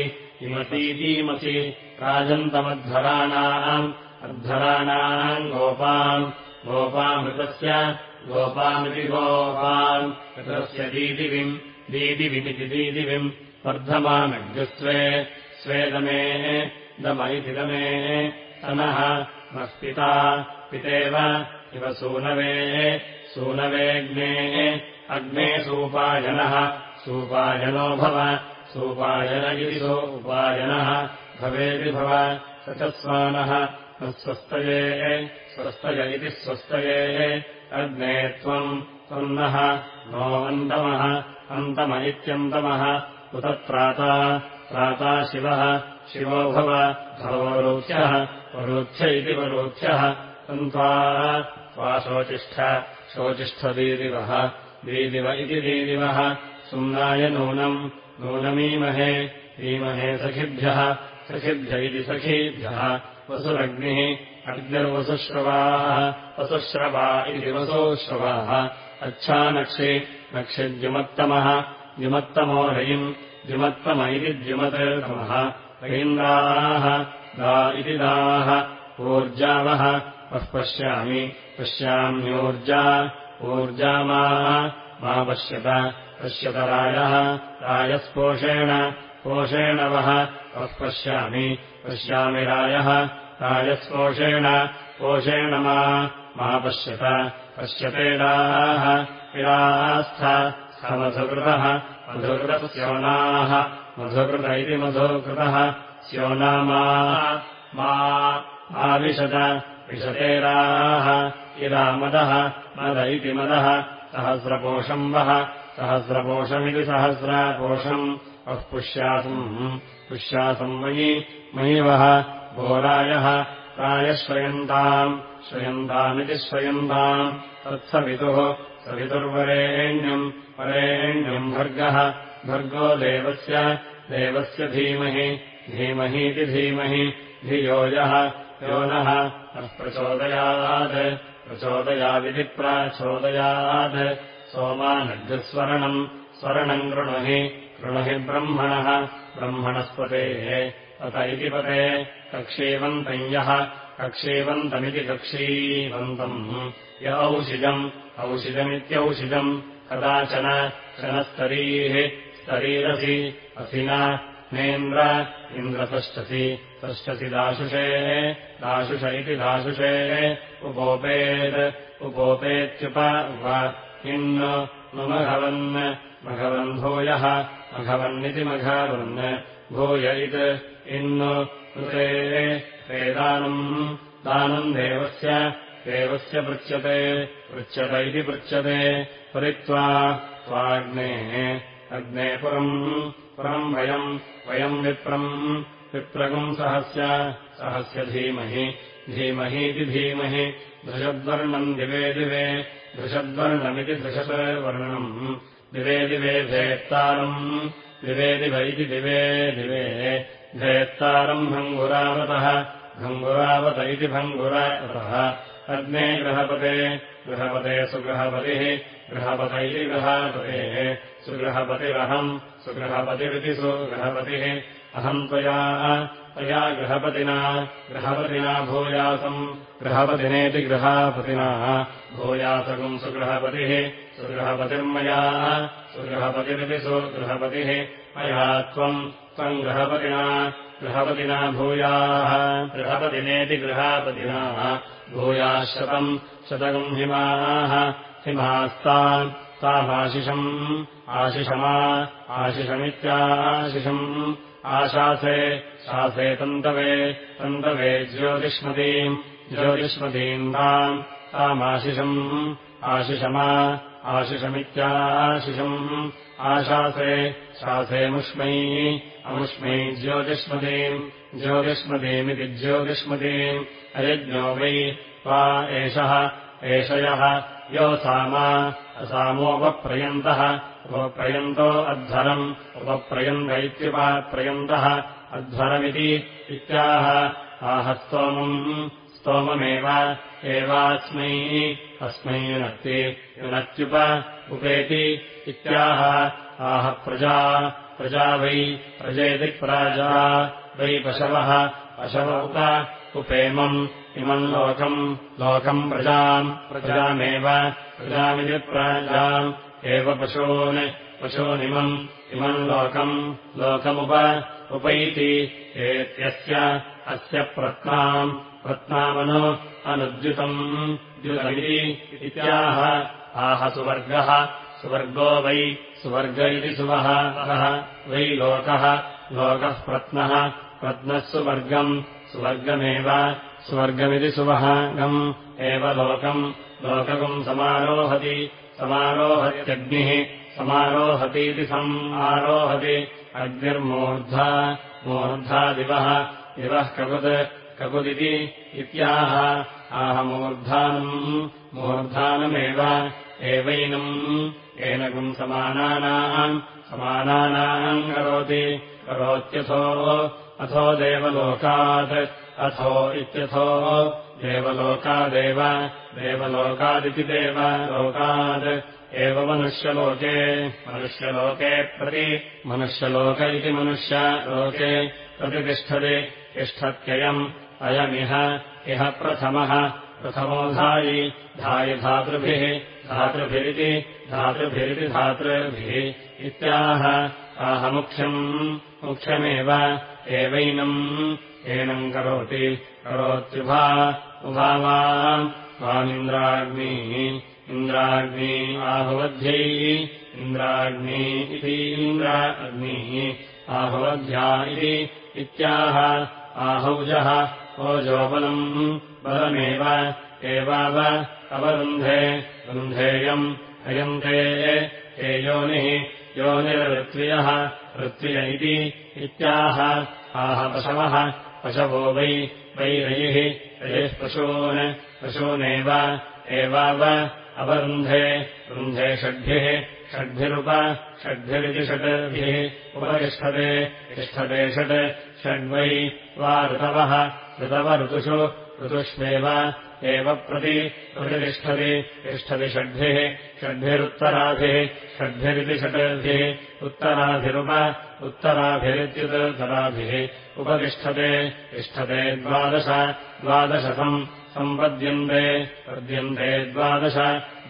इमतीतीमसि राजन्तमध्वराणाम् अध्वराणाम् गोपाम् गोपामृतस्य गोपामिति गोपाम् ऋतस्य दीदिविम् दीदिविमिति दीदिविम् वर्धमानग्स्वे स्वेदमे दम तनः मत्पिता पितेव इव सूनवे सूनवेऽग्ने अग्ने सूपायनः सूपायनो भव सूपायन इति सोपायनः भवेति भव सचस्वानः न स्वस्तये स्वस्तय इति स्वस्तये अग्ने त्वम् त्वम् नः नो अन्तमः अन्तम इत्यन्तमः उत प्राता प्राता शिवः शिवो भव भवरोच्यः वरोच्य इति वरोच्यः तन्त्वा त्वा शोचिष्ठ शोचिष्ठदीदिवः दीदिव इति दीदिवः सुम्नाय नूनम् नूनमीमहे ईमहे सखिभ्यः सखिभ्य इति सखीभ्यः वसुरग्निः अग्निर्वसुश्रवाः। वसुश्रवा इति वसोश्रवाः। अच्छानक्षि नक्षिद्युमत्तमः। द्युमत्तमो रयिम्। द्युमत्तम इति द्युमतमः रयीन्द्राः। दा इति दाः। ऊर्जावः। वः पश्यामि। पश्याम्यूर्जा ऊर्जामाः। मा पश्यत। पश्यत रायः। रायस्पोषेण। पोषेण वः पश्यामि। पश्यामि रायः। रायस्पोषेण पोषेण मा। पश्यत। पश्यतेडाः इडास्थ स मधुकृतः मधुकृतस्योनाः मधुकृत इति मधुकृतः। स्योनामा मा। आविशत विशतेराः इदामदः मद। इति मदः। सहस्रपोषम् वः सहस्रपोषमिति सहस्रपोषम् वः पुष्यासम् पुष्यासम् मयि मयि वः घोरायः प्रायश्रयन्ताम् श्रयन्तामिति श्रयन्ताम् तत्सवितुः सवितुर्वरेण्यम् वरेण्यम् भर्गः भर्गो देवस्य देवस्य धीमहि धीमहीति धीमहि धियो यः नः प्रचोदयादिति प्राचोदयात् सोमानग्स्वरणम् स्वरणम् कृणुहि कृणुहि ब्रह्मणः ब्रह्मणस्पतेः अत इति पते कक्षीवन्तम् यः कक्षीवन्तमिति कक्षीवन्तम्। य औषिजम् औषिजमित्यौषिजम् कदाचन शनस्तरीः स्तरीरसि असिना नेन्द्र इन्द्रतश्चसि तश्चसि दाशुषे दाशुष इति दाशुषे उपोपेत् उपोपेत्युप इन् मघवन् मघवन् भूयः मघवन्निति मघवन् भूय इत् इन्नु कृते वेदानम् दानम् देवस्य देवस्य पृच्छ्यते पृच्छत इति पृच्छते परित्वा त्वाग्नेः अग्ने पुरम् पुरम् वयम् वयम् विप्रम् विप्रगुम् सहस्य सहस्य धीमहि धीमहीति धीमहि धृषद्वर्णम् दिवे दिवे धृषद्वर्णमिति धृषद्वर्णम् दिवे दिवे धेत्तारम् दिवे दिव धेत्तारम् भङ्गुरावतः भङ्गुरावत इति भङ्गुरावतः। अग्ने गृहपते गृहपते सुगृहपतिः गृहपत इति गृहापतेः सुगृहपतिरहम् सुगृहपतिरिति सुगृहपतिः अहम् त्वया। तया गृहपतिना गृहपतिना भूयासम् गृहपतिनेति गृहापतिना भूयासकम् सुगृहपतिः सुगृहपतिर्मया सुगृहपतिरिति सुगृहपतिः मया त्वम् त्वम् गृहपतिना गृहपतिना भूयाः गृहपतिनेति गृहापतिना भूयाः शतम् शतकम् हिमाः हिमास्तान् तामाशिषम् आशिषमा आशिषमित्याशिषम् आशासे शासे तन्तवे तन्तवे ज्योतिष्मतीम् ज्योतिष्मतीम् ताम् तामाशिषम् आशिषमा आशिषमित्याशिषम्। आशासे शासेमुष्मै अमुष्मै ज्योतिष्मतीम् ज्योतिष्मतीमिति ज्योतिष्मतीम् अयज्ञो वै वा एषः एषयः यो सामा असामोपप्रयन्तः उपप्रयन्तो अध्वरम् उपप्रयन्त इत्युपप्रयन्तः अध्वरमिति इत्याह आह स्तोमम् स्तोममेव एवास्मै अस्मै युनक्ति युनत्युप उपेति इत्याह। आह प्रजा प्रजा वै प्रजेति प्राजा वै पशवः पशव उप उपेमम् इमम् लोकम् प्रजाम् प्रजामेव प्रजामिति प्राजाम् एव पशून् पशूनिमम् इमम् लोकम् लोकमुप उपैति एत्यस्य अस्य प्रत्नाम् प्रत्नामनु अनुद्युतम् द्युतमिति इत्याह। आह सुवर्गः सुवर्गो वै सुवर्ग इति सुवः। वै लोकः लोकः प्रत्नः प्रत्नः सुवर्गम् सुवर्गमेव स्वर्गमिति सुवहागम् एव लोकम् लोककम् समारोहति समारोहत्यग्निः समारोहतीति सम् आरोहति। अग्निर्मूर्धा मूर्धा दिवः दिवः ककुत् ककुदिति इत्याह। आह मूर्धानम् मूर्धानमेव एवैनम्। एनकम् समानानाम् समानानाम् करोति। करोत्यथो अथो देवलोकात् अथो इत्यथो देवलोकादेव देवलोकादिति देवलोकात् एव मनुष्यलोके मनुष्यलोके प्रति मनुष्यलोक इति मनुष्यलोके प्रतितिष्ठति तिष्ठत्ययम् अयमिह इह प्रथमः। प्रथमो धायि धायि धातृभिः धातृभिरिति धातृभिरिति धातृभिः इत्याह। आह मुख्यम् मुख्यमेव एवैनम्। एनम् करोति करोत्युभा उभावाम् वामिन्द्राग्नी इन्द्राग्नी आहुवध्यै इन्द्राग्नी इति इन्द्राग्निः आहुवध्या इति इत्याह। आहौजः ओजोबलम् बलमेव एवाव अवरुन्धे रुन्धेयम् अयन्ते हे योनिः योनिरऋत्वियः ऋत्विय इति इत्याह। आह पशवः पशवो वै वै रयिः रयिः पशून् पशूनेव एवाव अवरुन्धे रुन्धे षड्भिः षड्भिरुप षड्भिरिति षड्भिः उपतिष्ठते तिष्ठते षट् षड्वै वा ऋतवः ऋतव ऋतुषु ऋतुष्वेव एव प्रति प्रतिष्ठति तिष्ठति षड्भिः षड्भिरुत्तराभिः षड्भिरिति षड्भिः उत्तराभिरुप उत्तराभिरित्युत्तराभिः उपतिष्ठते तिष्ठते द्वादश द्वादशसम् सम्पद्यन्ते पद्यन्ते द्वादश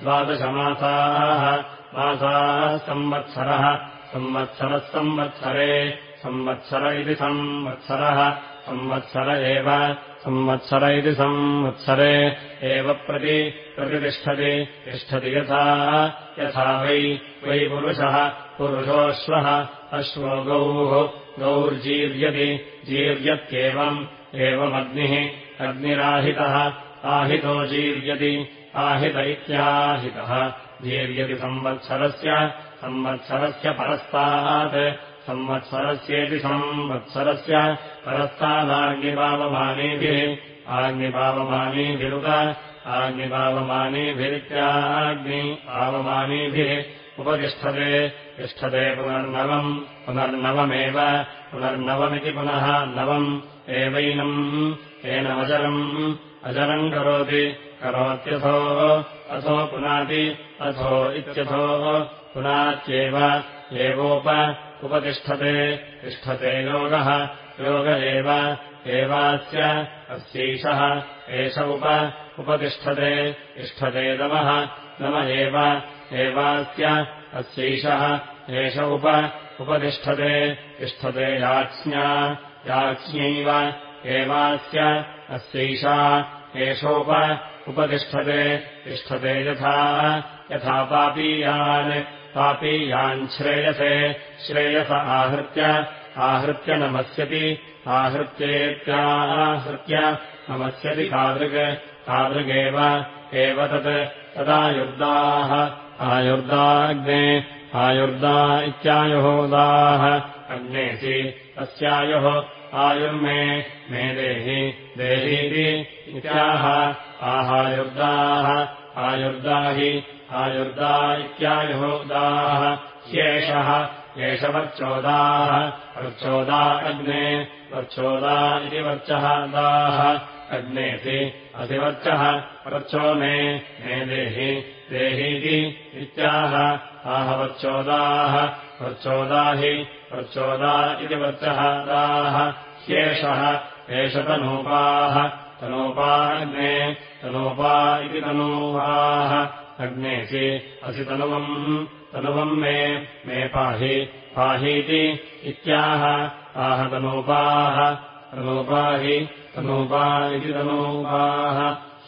द्वादशमासाः। मासाः संवत्सरः संवत्सरः संवत्सरे। संवत्सर इति संवत्सरः। संवत्सर एव। संवत्सर इति संवत्सरे। एव प्रति प्रतिष्ठति। तिष्ठति यथा। यथा वै। वै पुरुषः। पुरुषोऽश्वः। अश्वो गौः। गौर्जीर्यति। जीर्यत्येवम्। एवमग्निः अग्निराहितः आहितो जीर्यति आहित इत्याहितः। जीर्यति संवत्सरस्य संवत्सरस्य परस्तात् संवत्सरस्येति संवत्सरस्य परस्तादाग्निपावमानेभिः आग्निपावमानीभिरुत आग्निपावमानीभिरित्याग्नि पावमानीभिः उपतिष्ठते तिष्ठते पुनर्नवम् पुनर्नवमेव पुनर्नवमिति पुनः नवम् एवैनम् एनमजरम् अजरम् करोति करोत्यथो अथो पुनाति अथो इत्यथो पुनात्येव एवोप उपतिष्ठते तिष्ठते योगः योग एव एवास्य अस्यैषः एष उप उपतिष्ठते तिष्ठते दमः नम एव एवास्य अस्यैषः एष उप उपतिष्ठते तिष्ठते याज्ञा याज्ञैव एवास्य अस्यैषा एषोप उपतिष्ठते तिष्ठते यथा यथा पापीयान् पापीयान् श्रेयसे श्रेयस आहृत्य आहृत्य नमस्यति आहृत्येत्याहृत्य नमस्यति तादृग् तादृगेव एव तत् तदायुर्दाः आयुर्दाग्ने आयुर्दा इत्यायुहोदाः अग्नेसि तस्यायुः आयुर्मे मे देहि देहीति इत्याह आहायुर्दाः आयुर्दाहि आयुर्दा इत्यायुहोदाः ह्येषः एष वर्चोदाः वर्चोदा अग्ने वर्चोदा इति वर्चः दाः अग्नेति अधिवर्चः वर्चो मे मे देहि देहीति इत्याह आहवर्चोदाः वर्चोदाहि वर्चोदा इति वर्चः दाः ह्येषः एष तनूपाः तनूपा अग्ने तनूपा इति तनूपाः अग्नेसि असि तनुवम् तनुवम् मे मे पाहि पाहीति इत्याह आह तनूपाः तनूपाहि तनूपा इति तनूपाः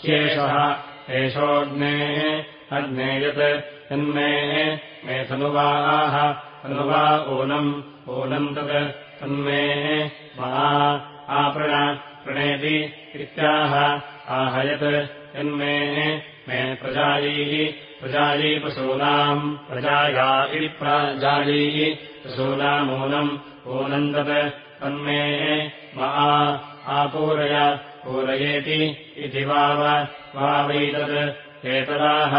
ह्येषः एषोऽग्नेः अग्ने यत् तन्मे मे तनुवाः ऊनम् ऊनम् तत् तन्मे मा आपृण प्रणेति इत्याह आहयत् यन्मे मे प्रजायैः प्रजायै पशूनाम् प्रजाया इति प्राजायैः पशूनामूनम् तत् तन्मे मा आपूरय पूरयेति इति वाव वावैतत् एतदाह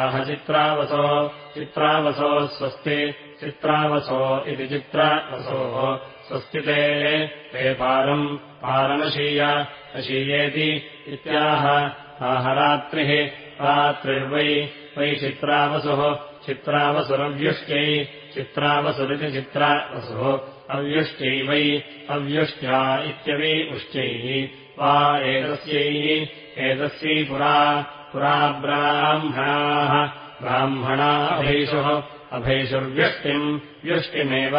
आह चित्रावसो चित्रावसोः स्वस्ति चित्रावसो इति चित्रावसोः। स्वस्तिते ते पारम् पारमशीय अशीयेति इत्याह। आह रात्रिः रात्रिर्वै वै चित्रावसुः चित्रावसुरव्युष्ट्यै चित्रावसुरिति चित्रावसुः। अव्युष्ट्यै वै अव्युष्ट्या इत्यवि उष्ट्यैः। वा एतस्यै एतस्यै पुरा पुरा ब्राह्मणाः ब्राह्मणा अभैषुः अभैषुर्व्युष्टिम् व्युष्टिमेव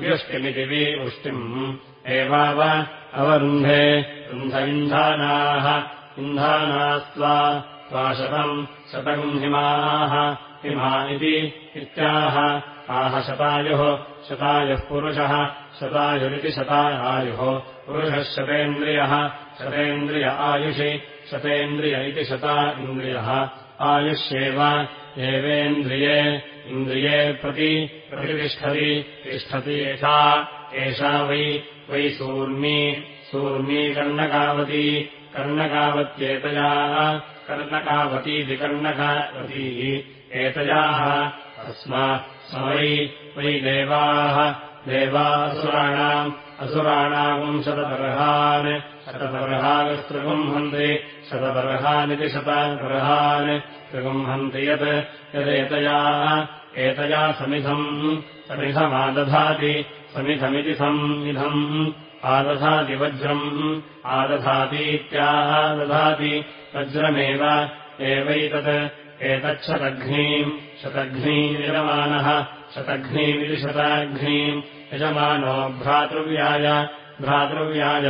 व्युष्टिमिति वि उष्टिम् एवाव अवरुन्धे रुन्ध इन्धानाः इन्धानास्त्वा त्वा शतम् शतम् हिमाः हिमा इति इत्याह। आह शतायुः शतायुः पुरुषः शतायुरिति शतायुः। पुरुषः शतेन्द्रियः शतेन्द्रिय आयुषि शतेन्द्रिय इति शता इन्द्रियः। आयुष्येव एवेन्द्रिये इन्द्रिये प्रति प्रतिष्ठति तिष्ठति एषा एषा वै वै सूर्मी सूर्मी कर्णकावती कर्णकावत्येतया कर्णकावतीति कर्णकावती एतयाः अस्मा स्म वै वै देवाः देवासुराणाम् असुराणाम् शतबर्हान् शतबर्हागस्तृगुम्हन्ति शतबर्हानिति शतबर्हान् त्रिगुम्हन्ति यत् यदेतया एतया समिधम् समिधमादधाति समिधमिति समिधम् आदधाति वज्रम् आदधातीत्यादधाति वज्रमेव एवैतत् एतच्छतघ्नीम् शतघ्नीनिरमानः शतघ्नीमिति शताघ्नीम् यजमानो भ्रातृव्याय भ्रातृव्याय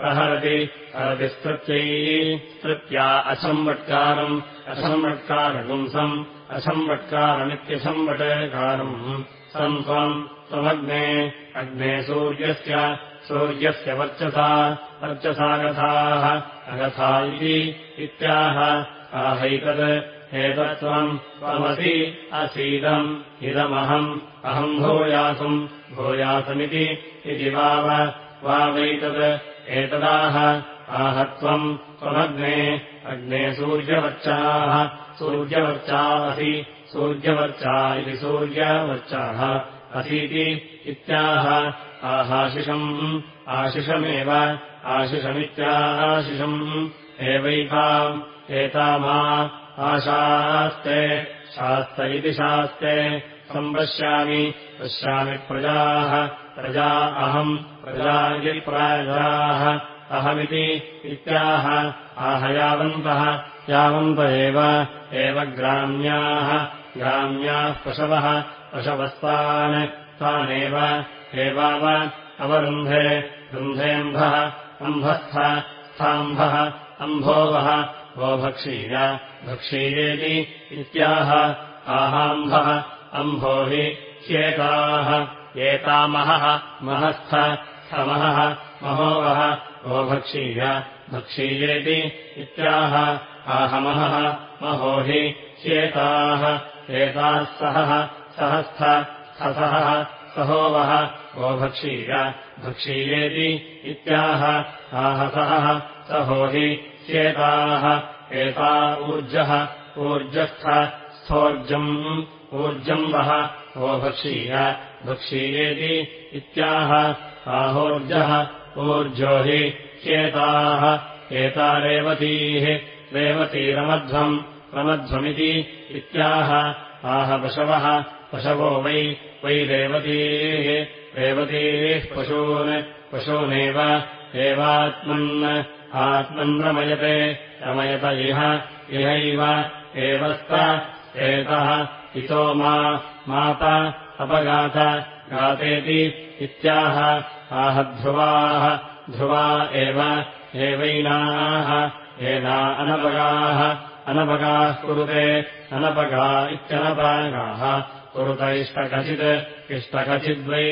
प्रहरति हरति स्तृत्यै। स्तृत्या असंवट्कारम् असंवट्कारपुंसम् असंवट्कारमित्यसंवटकारम्। सम् त्वम् त्वमग्ने अग्ने सूर्यस्य सूर्यस्य वर्चसा वर्चसा गथाः अगथा इति इत्याह। आहैतत् एतत्त्वम् त्वमसि असीदम् इदमहम् अहम् भूयासम् भूयासमिति इति वाव वावैतत् एतदाह। आहत्वम् त्वमग्ने। अग्ने सूर्यवर्चाः। सूर्यवर्चासि। सूर्यवर्चा इति सूर्यवर्चाः। असीति इत्याह। आहाशिषम्। आशिषमेव। आशिषमित्याशिषम् एवैताम् एतामा। आशास्ते। शास्त इति शास्ते। सम्पश्यामि पश्यामि प्रजाः। प्रजा अहम् प्रजाः अहमिति इत्याह आह यावन्तः यावन्त एव ग्राम्याः ग्राम्याः पशवः पशवस्तान् तानेव एवाव अवरुन्धे रुन्धेऽम्भः अम्भस्थ स्थाम्भः अम्भोवः वो भक्षीय भक्षीयेति इत्याह आहाम्भः अम्भो हि ह्येताः एतामहः महस्थ समहः महोवः भक्षीय भक्षीयेति इत्याह। आहमहः महो हि ह्येताः एताः सहः सहस्थ स्थसहः सहोवः वो भक्षीय भक्षीयेति इत्याह। आहसहः सहो हि ह्येताः एता ऊर्जः ऊर्जस्थ स्थोर्जम् ऊर्जम् वः वो भक्षीय भक्षीयेति इत्याह आहोर्जः ऊर्जो हि ह्येताः एता रेवतीः रेवतीरमध्वम् रमध्वमिति इत्याह। आह पशवः पशवो वै वै रेवतीः रेवतीः पशून् पशूनेव एवात्मन् आत्मन् रमयते रमयत इह इहैव एवस्त एतः इतो मा माता अपगात गातेति इत्याह आहध्रुवाः ध्रुवा एव एवैनाः एना अनपगाः अनपगाः कुरुते अनपगा इत्यनपगाः कुरुत इष्टकचित् इष्टकचिद्वै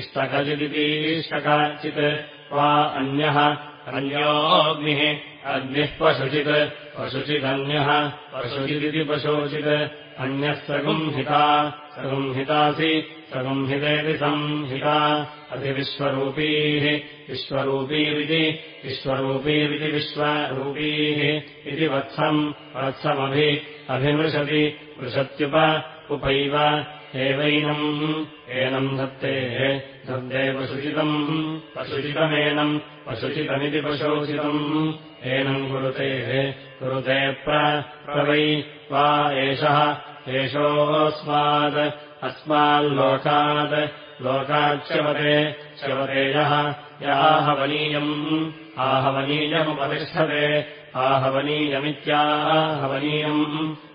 इष्टकचिदिति इष्टकचित् वा अन्यः अन्योऽग्निः अग्निः पशुचित् पशुचिदन्यः पशुचिदिति पशुचित् अन्यः सगुंहिता सगुंहितासि सगुंहितेति संहिता अधिविश्वरूपीः विश्वरूपीरिति विश्वरूपीरिति विश्वरूपीः इति वत्सम् वत्समभि अभिमृशति मृषत्युप उपैव एवैनम् एनम् धत्ते पशुचितम् पशुचितमेनम् पशुचितमिति पशुचितम् एनम् कुरुते कुरुते प्रवै वा एषः एषोऽस्मात् अस्माल्लोकात् लोकाच्यवते च्यवतेयः याहवनीयम् आहवनीयमुपतिष्ठते आहवनीयमित्याहवनीयम्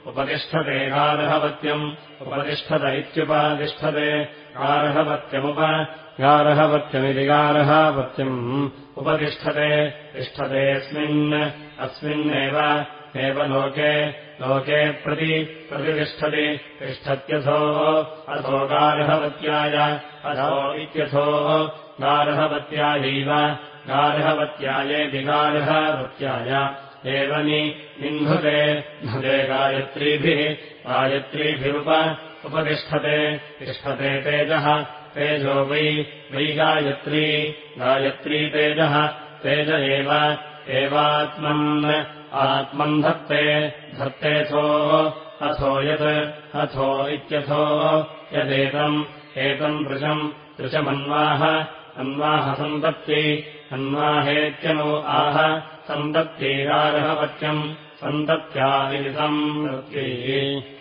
उपतिष्ठते गार्हवत्यम् उपतिष्ठत इत्युपातिष्ठते गार्हवत्यमुप गार्हवत्यमिति गार्हवत्यम् उपतिष्ठते तिष्ठतेऽस्मिन् अस्मिन्नेव एव लोके लोके प्रति प्रतिष्ठति तिष्ठत्यथो अथो गार्हवत्याय अथो इत्यथो गार्हवत्यायैव गार्हवत्याय एव निन्धुते धुते गायत्रीभिः गायत्रीभिरुप उपतिष्ठते तिष्ठते तेजः तेजो वै वै गायत्री गायत्री तेजः तेज एव एवात्मन् आत्मन् धत्ते धत्तेऽथो अथो यत् अथो इत्यथो यदेतम् एतम् दृशम् दृशमन्वाह अन्वाह सन्तप्ति अन्वाहेत्यनो आह सन्तप्त्यैरार्हपत्यम् सन्तत्या इति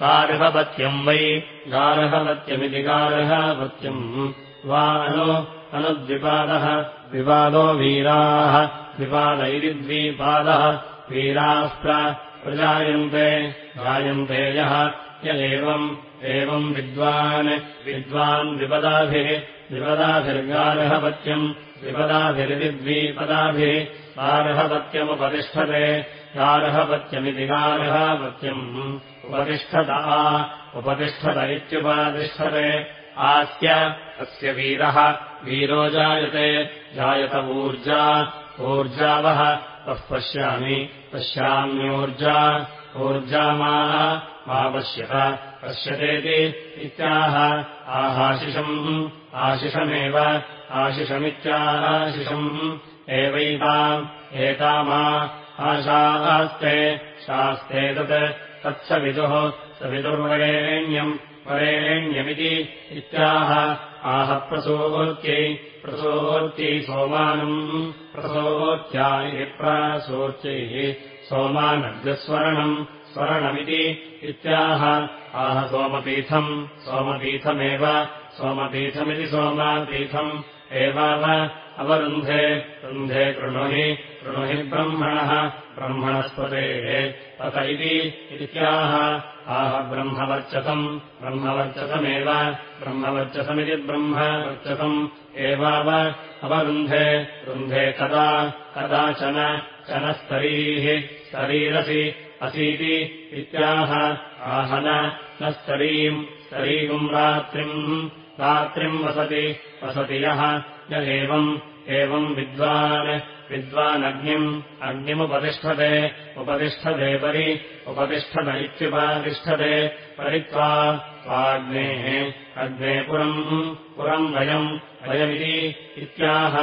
गार्हपत्यम् वै गार्हपत्यमिति गार्हपत्यम्। वा अनु अनुद्विपादः विवादो वीराः विपाद इति द्विपादः वीराः प्रजायन्ते जायन्ते यः यदेवम् एवम् विद्वान् विद्वान् विपदाभिः विपदाभिर्गार्हपत्यम् विपदाभिरिति द्विपदाभिः गार्हपत्यमुपतिष्ठते गार्हपत्यमिति गार्हपत्यम् उपतिष्ठता उपतिष्ठत इत्युपतिष्ठते। आस्य अस्य वीरः वीरो जायते जायत ऊर्जा ऊर्जावः वः पश्यामि पश्याम्यूर्जा ऊर्जामाः मा पश्यत पश्यतेति इत्याह आहाशिषम् आशिषमेव आशिषमित्याशिषम् एवैताम् एतामा आशास्ते शास्ते तत् तत्सविदुः सविदुर्वरेण्यम् वरेण्यमिति इत्याह आह प्रसूर्त्यै सोमानम् प्रसूर्त्या इति प्रासूर्त्यैः सोमानग्रस्वरणम् स्वर्णमिति इत्याह। आह सोमपीठम् सोमपीठमेव सोमपीठमिति सोमापीठम् एवाव अवरुन्धे रुन्धे कृणुहि कृणुहि ब्रह्मणः ब्रह्मणस्पतेः तत इति इत्याह। आह ब्रह्मवर्चसम् ब्रह्मवर्चसमेव ब्रह्मवर्चसमिति ब्रह्मवर्चसम् एवाव। अवरुन्धे रुन्धे कदा कदाचन चनस्तरीः स्तरीरसि असीति इत्याह। आहन न स्तरीम् स्तरीम् रात्रिम् रात्रिम् वसति वसति यः य एवम् एवम् विद्वान् विद्वानग्निम् अग्निमुपतिष्ठते उपतिष्ठते परि उपतिष्ठत इत्युपतिष्ठते परित्वा त्वाग्नेः अग्ने पुरम् पुरम् वयम् वयमिति इत्याह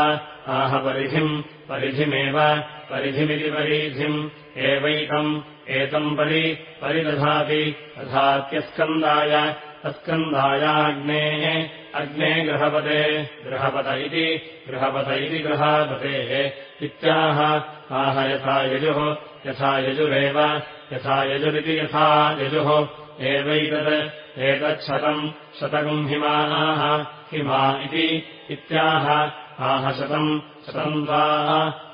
आह परिधिम् परिधिमेव परिधिमिति परिधिम् एवैकम् एतम् परि परिदधाति दधात्यस्कन्दाय तत्कन्धायाग्नेः अग्ने गृहपते गृहपत इति गृहपत इति गृहापतेः इत्याह आह यथा यजुः यथा यजुरेव यथा यजुरिति यथा यजुः। एवैतत् एतच्छतम् शतकम् हिमाः हिमा इति। इत्याह आह शतम् शतम् वा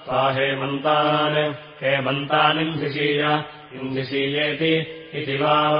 सा हेमन्तान् हेमन्तानिन्धिशीय इन्धिशीयेति इति वाव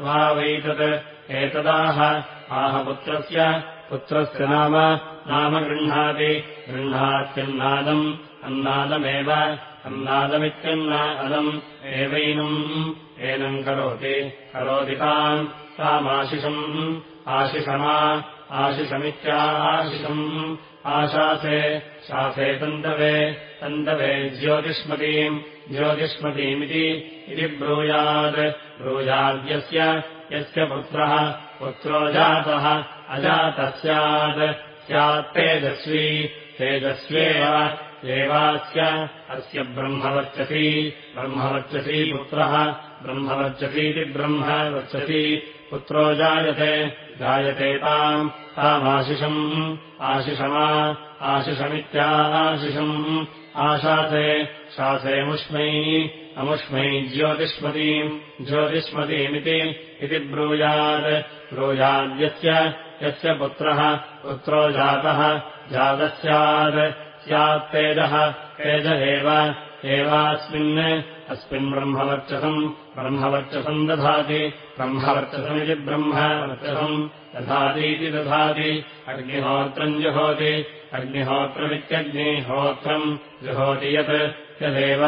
वावैतत् एतदाह। आह पुत्रस्य। पुत्रस्य नाम। नाम गृह्णाति। गृह्णात्यन्नादम्। अन्नादमेव। अन्नादमित्यन्नादम् एवैनम्। एनम् करोति। करोति ताम् तामाशिषम्। आशिषमा। आशिषमित्याशिषम् आशासे। शासे तन्तवे। तन्तवे ज्योतिष्मतीम् ज्योतिष्मतीमिति इति ब्रूयात्। ब्रूयाद्यस्य यस्य पुत्रः पुत्रो जातः अजातः स्यात्। स्यात्तेजस्वी तेजस्वेव एवास्य अस्य ब्रह्मवर्चसी। ब्रह्मवर्चसी पुत्रः। ब्रह्मवर्चसीति ब्रह्मवर्चसी। पुत्रो जायते। जायते ताम्। तामाशिषम्। आशिषमा। आशिषमित्याशिषम् आशासे शासेमुष्मै अमुष्मै ज्योतिष्मतीम् ज्योतिष्मतीमिति इति ब्रूयात् ब्रूयाद्यस्य यस्य पुत्रः पुत्रो जातः जातः स्यात् स्यात्तेजः तेज एव एवास्मिन्। अस्मिन् ब्रह्मवर्चसम् ब्रह्मवर्चसम् दधाति। ब्रह्मवर्चसमिति ब्रह्मवर्चसम् दधातीति दधाति। अग्निहोत्रम् जुहोति। अग्निहोत्रमित्यग्निहोत्रम् जुहोति यत् यदेव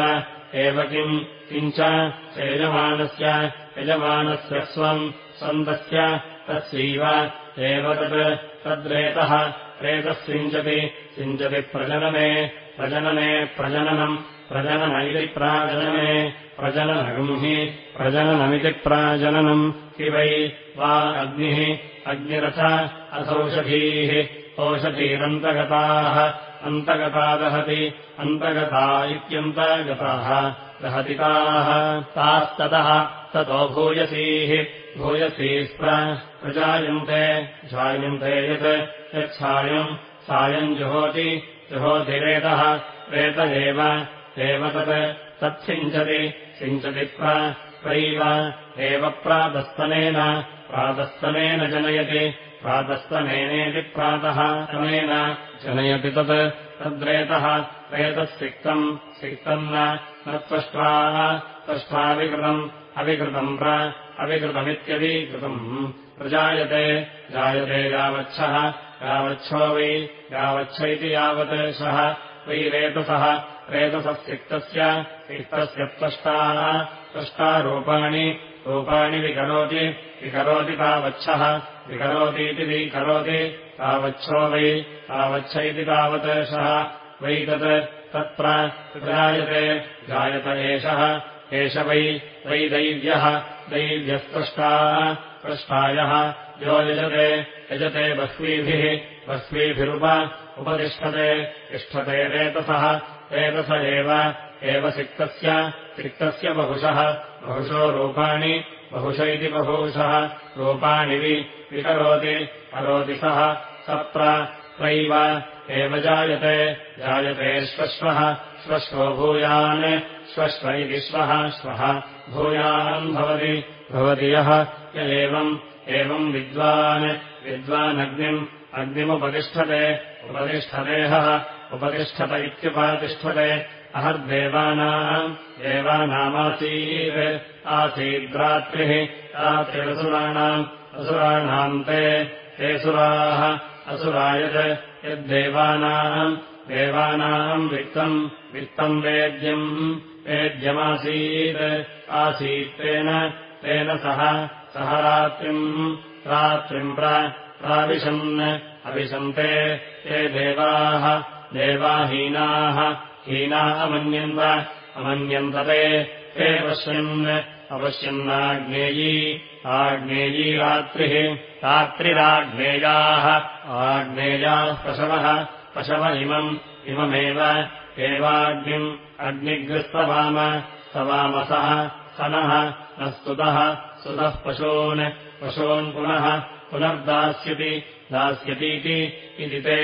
एव किम्? किञ्च? यजमानस्य यजमानस्य स्वम् सन्तस्य तस्यैव। एव तत् तद्रेतः रेतः सिञ्चति सिञ्चति प्रजनने प्रजनने प्रजननम् प्रजनन इति प्राजनने प्रजननगम् हि प्रजननमिति प्राजननम् हि वै वा अग्निः अग्निरथ अथौषधीः ओषधीरन्तगताः अन्तगता दहति अन्तगता इत्यन्तगताः दहति ताः। तास्ततः ततो भूयसीः। भूयसीस्प्र प्रजायन्ते। जायन्ते यत् यच्छायम् सायम् जुहोति। जुहोतिरेतः रेत। एव। एव तत्। तत्सिञ्चति। सिञ्चति प्रैव। एव प्रातस्तनेन। प्रातस्तनेन जनयति। प्रातस्तनेनेति प्रातः। स्तनेन जनयति तत् तद्रेतः रेतः सिक्तम् सिक्तम् न त्वष्ट्वाः त्वष्ट्वाविकृतम् अविकृतम् प्र अविकृतमित्यविकृतम् प्रजायते जायते यावच्छः यावच्छो वै यावच्छ इति यावत् सः वै रेतसः रेतसः सिक्तस्य त्वष्टाः त्वष्टारूपाणि रूपाणि विकरोति विकरोति तावच्छः विकरोतीति विकरोति तावच्छो वै तावच्छ इति तावत् सः। वै तत् तत्र जायते जायत एषः एष वै वै दैव्यः दैव्यस्पृष्टाः पृष्टायः यो यजते यजते बह्वीभिः बह्वीभिरुप उपतिष्ठते तिष्ठते रेतसः रेतस एव सिक्तस्य सिक्तस्य बहुशः बहुशो रूपाणि बहुश इति बहुशः रूपाणि विकरोति करोति सः सप्र त्रैव एव जायते जायते श्वश्वः श्वश्वो भूयान् श्वश्व इति श्वः श्वः भूयान् भवति भवति यः य एवम् एवम् विद्वान् विद्वानग्निम् अग्निमुपतिष्ठते उपतिष्ठतेहः उपतिष्ठत इत्युपतिष्ठते अहर्देवानाम् देवानामासीत् आसीद्रात्रिः रात्रिरसुराणाम् असुराणाम् ते ते सुराः असुरायत् यद्देवानाम्। देवानाम् वित्तम्। वित्तम् वेद्यम्। वेद्यमासीत्। आसीत्तेन तेन। सह। सह रात्रिम्। रात्रिम् प्राविशन्। अविशन्ते। ते देवाः। देवाहीनाः। हीना अमन्यन्त। अमन्यन्तते ते पश्यन् अवश्यन्नाग्नेयी आग्नेयी रात्रिः रात्रिराग्नेयाः आग्नेयाः पशवः पशव इमम् इममेव एवाग्निम् अग्निग्रस्तवाम सवामसः सनः न स्तुतः स्तुतः पशून् पशून् पुनः पुनर्दास्यति दास्यतीति इति ते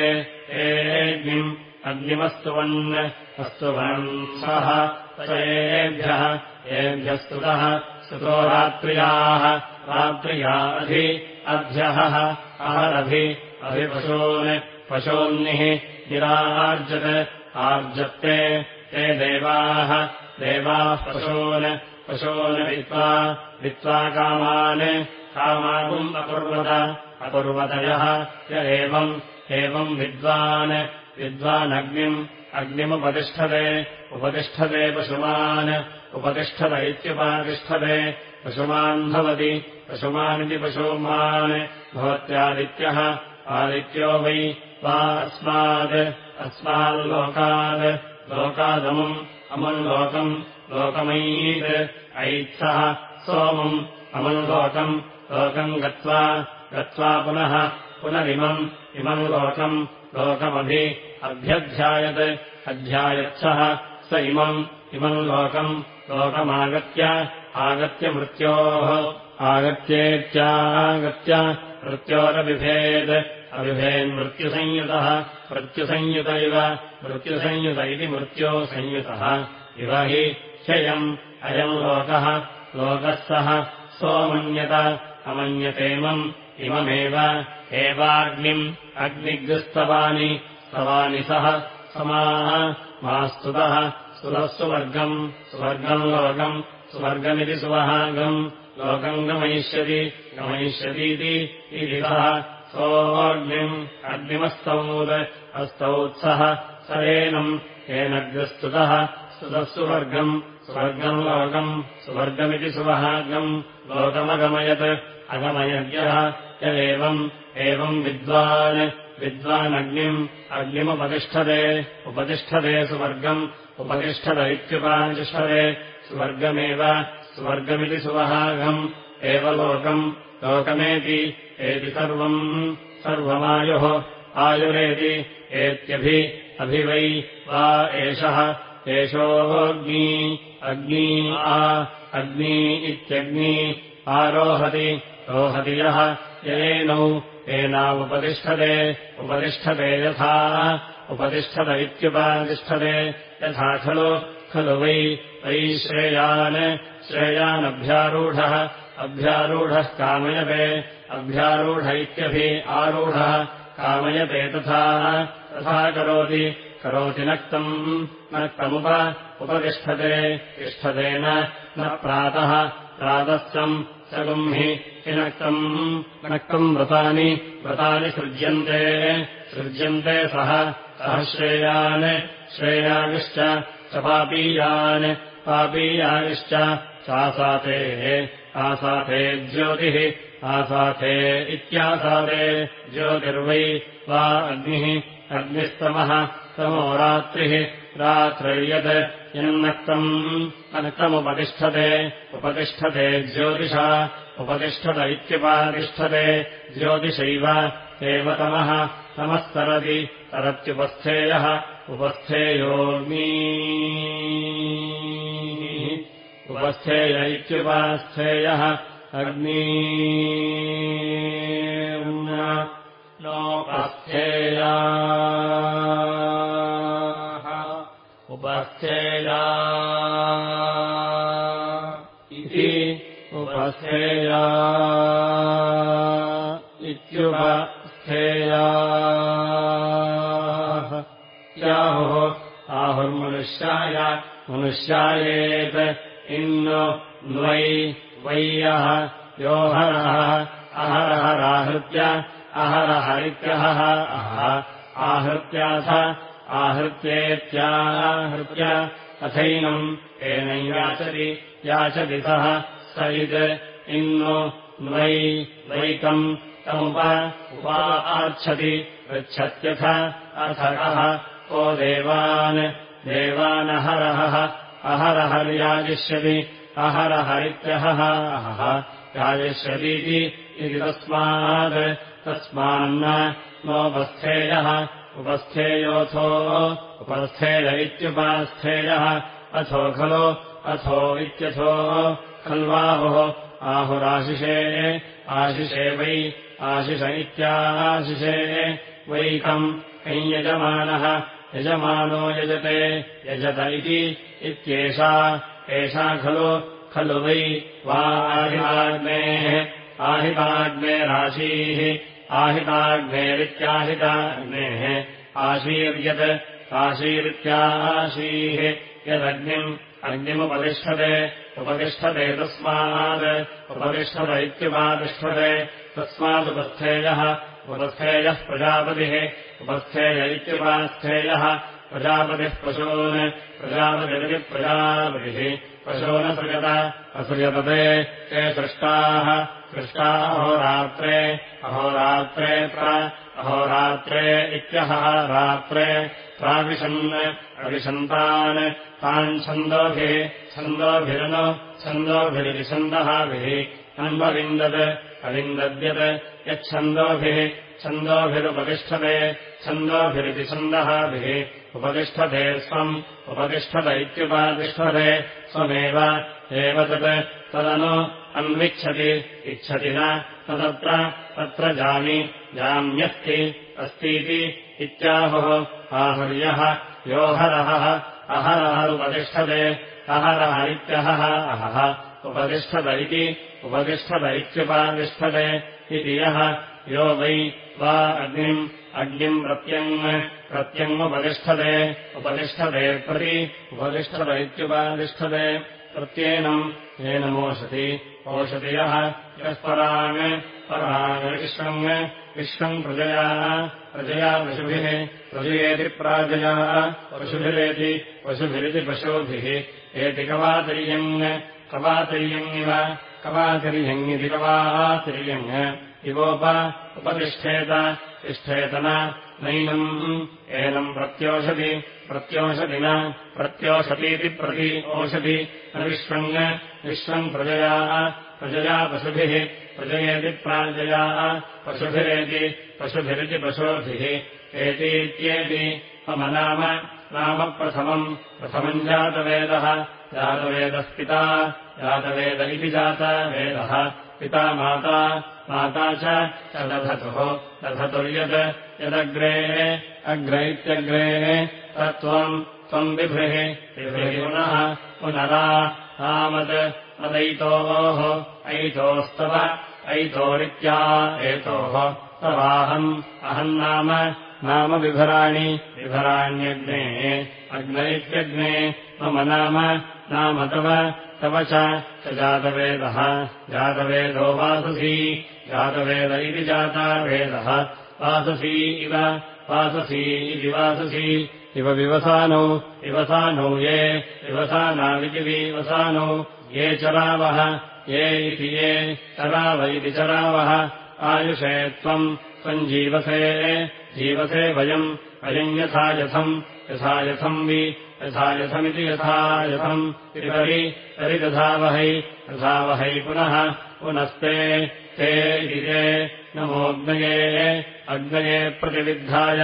एग्निम् अग्निमस्तुवन् अस्तुवन् सः एभ्यः स्तुतः स्तुतो रात्र्याः रात्र्या अधि अभ्यः अहरभि अभिपशून् पशून्निः निरार्जत् आर्जत्ते ते देवाः देवाः पशून् पशून् वित्त्वा वित्त्वा कामान् कामानुम् अकुर्वत अकुर्वतयः य एवम् एवम् विद्वान् विद्वानग्निम् अग्निमुपतिष्ठते उपतिष्ठते पशुमान् उपतिष्ठत इत्युपतिष्ठते पशुमान् भवति पशुमानिति पशुमान् भवत्यादित्यः आदित्यो वै वा अस्मात् अस्माल्लोकात् लोकादमुम् अमुम् लोकम् लोकमयीत् ऐत्सः सोमम् अमुम् लोकम् लोकम् गत्वा गत्वा पुनः पुनरिमम् इमम् लोकम् लोकमभि अभ्यध्यायत्। अध्यायत्सः स इमम्। इमम् लोकम्। लोकमागत्य। आगत्य मृत्योः। आगत्येत्यागत्य मृत्योरबिभेत् अबिभेन्मृत्युसंयुतः मृत्युसंयुत। इव। मृत्युसंयुत इति मृत्योसंयुतः। इव हि ह्ययम्। अयम् लोकः। लोकः सः। सोऽमन्यत अमन्यतेमम् इममेव एवाग्निम् अग्निग्स्तवानि स्तवानि सः समाः मास्तुतः स्तुतः सुवर्गम् सुवर्गम् लोकम् सुवर्गमिति सुवहागम् लोकम् गमयिष्यति गमयिष्यतीति इदितः सोऽग्निम् अग्निमस्तौत् अस्तौत्सः स एनम् येनग्रस्तुतः स्तुतः सुवर्गम् स्वर्गम् लोकम् सुवर्गमिति सुवहागम् लोकमगमयत् अगमयज्ञः यदेवम् एवम् विद्वान् विद्वानग्निम् अग्निमुपतिष्ठते उपतिष्ठते सुवर्गम् उपतिष्ठत इत्युपातिष्ठते स्वर्गमेव स्वर्गमिति सुवहागम् एव लोकम् लोकमेति एति सर्वम् सर्वमायुः आयुरेति एत्यभि अभि वै वा एषः एषोऽग्नी अग्नी आ अग्नी इत्यग्नी आरोहति रोहति यः येनौ येनावुपतिष्ठते उपतिष्ठते यथा उपतिष्ठत इत्युपतिष्ठते यथा खलु खलु वै वै श्रेयान् श्रेयानभ्यारूढः अभ्यारूढः कामयते अभ्यारूढ इत्यभि आरूढः कामयते तथा तथा करोति करोति नक्तम् नक्तमुप उपतिष्ठते तिष्ठतेन न प्रातः प्रातःसम् स गुम्हि हिनक्तम् नक्तम् व्रतानि व्रतानि सृज्यन्ते। सृज्यन्ते सः सः श्रेयान् श्रेयाविश्च च पापीयान् पापीयाविश्च चासातेः आसाथे ज्योतिः आसाथे इत्यासादे ज्योतिर्वै वा अग्निः अग्निस्तमः तमो रात्रिः रात्रैर्यत् यन्नक्तम् अनक्तमुपतिष्ठते उपतिष्ठते ज्योतिषा उपतिष्ठत इत्युपातिष्ठते ज्योतिषैव एव तमः। तमस्तरति तरत्युपस्थेयः उपस्थेयोऽग्नी। उपस्थेय इत्युपास्थेयः। अग्नी। नोपस्थेया उपस्थेया उपस्थेया इत्युपस्थेया। याहुः आहुर्मनुष्याय मनुष्यायेत् इन्नु न्वै वैयः योहरः अहरहराहृत्य अहरहरित्यहः अह आहृत्याथ आहृत्येत्याहृत्य अथैनम् एनैयाचति याचति सः इन्नु न्वै वैकम् तमुप उपा आर्च्छति पृच्छत्यथ अथ कः देवान् देवानहरहः अहरहर्याजिष्यति अहरहरित्यहः अहः याजिष्यतीति इति तस्मात् तस्मान्न नोपस्थेयः उपस्थेयोऽथो उपस्थेय इत्युपास्थेयः अथो खलु अथो इत्यथो खल्वाहुः। आहुराशिषे आशिषे वै आशिष। इत्याशिषे वैकम् कैयजमानः यजमानो यजते यजत इति इत्येषा एषा खलु खलु वै वा आहिताग्नेः। आहिताग्नेराशीः आहिताग्नेरित्याहिताग्नेः आशीर्यत् आशीरित्याशीः। यदग्निम् अग्निमुपतिष्ठते उपतिष्ठते तस्मात् उपतिष्ठत इत्युपातिष्ठते तस्मादुपस्थेयः। उपस्थेयः प्रजापतिः। उपस्थेय इत्युपास्थेयः। प्रजापतिः पशून्। प्रजापतिरिति प्रजापतिः। पशूनसृजत असृजतते। ते सृष्टाः। सृष्टा अहोरात्रे। अहोरात्रे प्र अहोरात्रे इत्यहः रात्रे प्राविशन् अविशन्तान् तान् छन्दोभिः छन्दोभिरनु छन्दोभिरिति छन्दःभिः अन्वविन्दत् अविन्दद्यत् यच्छन्दोभिः छन्दोभिरुपतिष्ठते छन्दोभिरिति छन्दःभिः उपतिष्ठते स्वम् उपतिष्ठत इत्युपातिष्ठते स्वमेव एव तत् तदनु अन्विच्छति इच्छति न तदत्र तत्र जामि जाम्यस्ति अस्तीति इत्याहुः। आहुर्यः योहरहः अहरहरुपतिष्ठते अहरः इत्यहः अहः उपतिष्ठत इति उपतिष्ठत इत्युपातिष्ठते इति यः। यो वै वा अग्निम् अग्निम् प्रत्यङ् प्रत्यङ्मुपतिष्ठते उपतिष्ठते प्रति उपतिष्ठत इत्युपातिष्ठते। प्रत्येनम् येनमोषति ओषति यः यः पराङ् पराङ्विश्वम् विश्वम् प्रजया पशुभिः प्रजयेति प्राजया पशुभिरेति पशुभिरिति पशुभिः। एति कवातिर्यङ् कवातिर्यङ्गिव कवातिर्यङ्गिति कवातिर्यङ् इवोप उपतिष्ठेत तिष्ठेतन नैनम् एनम् प्रत्योषति प्रत्योषति न प्रत्योषतीति प्रति ओषधि न विश्वम् विश्वम् प्रजया प्रजया पशुभिः प्रजयेति प्राजया पशुभिरेति पशुभिरिति पशुभिः। एतीत्येति मम नाम नाम प्रथमम्। प्रथमम् जातवेदः जातवेदः पिता जातवेद इति जातवेदः। पिता माता माता च दधतुः दधतुर्यत् यदग्रे अग्र इत्यग्रे तत्त्वम् त्वम् बिभ्रिः। बिभ्रिः पुनः पुनरा तामत् तदैतोः ऐतोस्तव ऐतोरित्या एतोः तवाहम्। अहम् नाम नाम विभराणि विभराण्यग्ने अग्न इत्यग्ने मम नाम नाम तव तव च जातवेदः। जातवेदो वाससी जातवेद इति जातावेदः वाससी इव वाससी इति वाससी। इव विवसानौ विवसानौ ये विवसानाविति विवसानौ ये चरावः ये इति ये चराव इति चरावः आयुषे त्वम् त्वम् जीवसे जीवसे वयम् अयम् यथायथम् यथायथम् वि यथायथमिति यथायथम्। इति तरि दधावहै दधावहै पुनः पुनस्ते ते इति नमोऽग्नये अग्नये प्रतिविद्धाय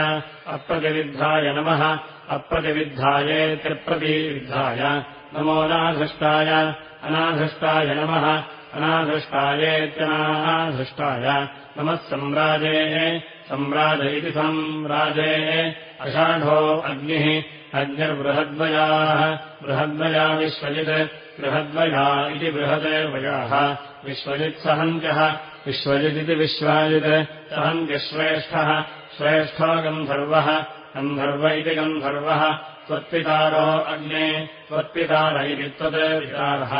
अप्रतिविद्धाय नमः अप्रतिविद्धायेत्यप्रतिविद्धाय नमोऽनाधृष्टाय अनाधृष्टाय नमः अनाधृष्टायेत्यनाधृष्टाय। नमः सम्राजे इति सम्राजे अषाढो अग्निः अग्निर्बृहद्वयाः बृहद्वया विश्वजित् बृहद्वया इति बृहदेवयाः। विश्वजित्सहन्त्यः विश्वजिदिति विश्वाजित् सहन्त्यश्रेष्ठः श्रेष्ठो गन्धर्वः गन्धर्व इति गन्धर्वः त्वत्पितारो अग्ने त्वत्पितार इति त्वत्पितारः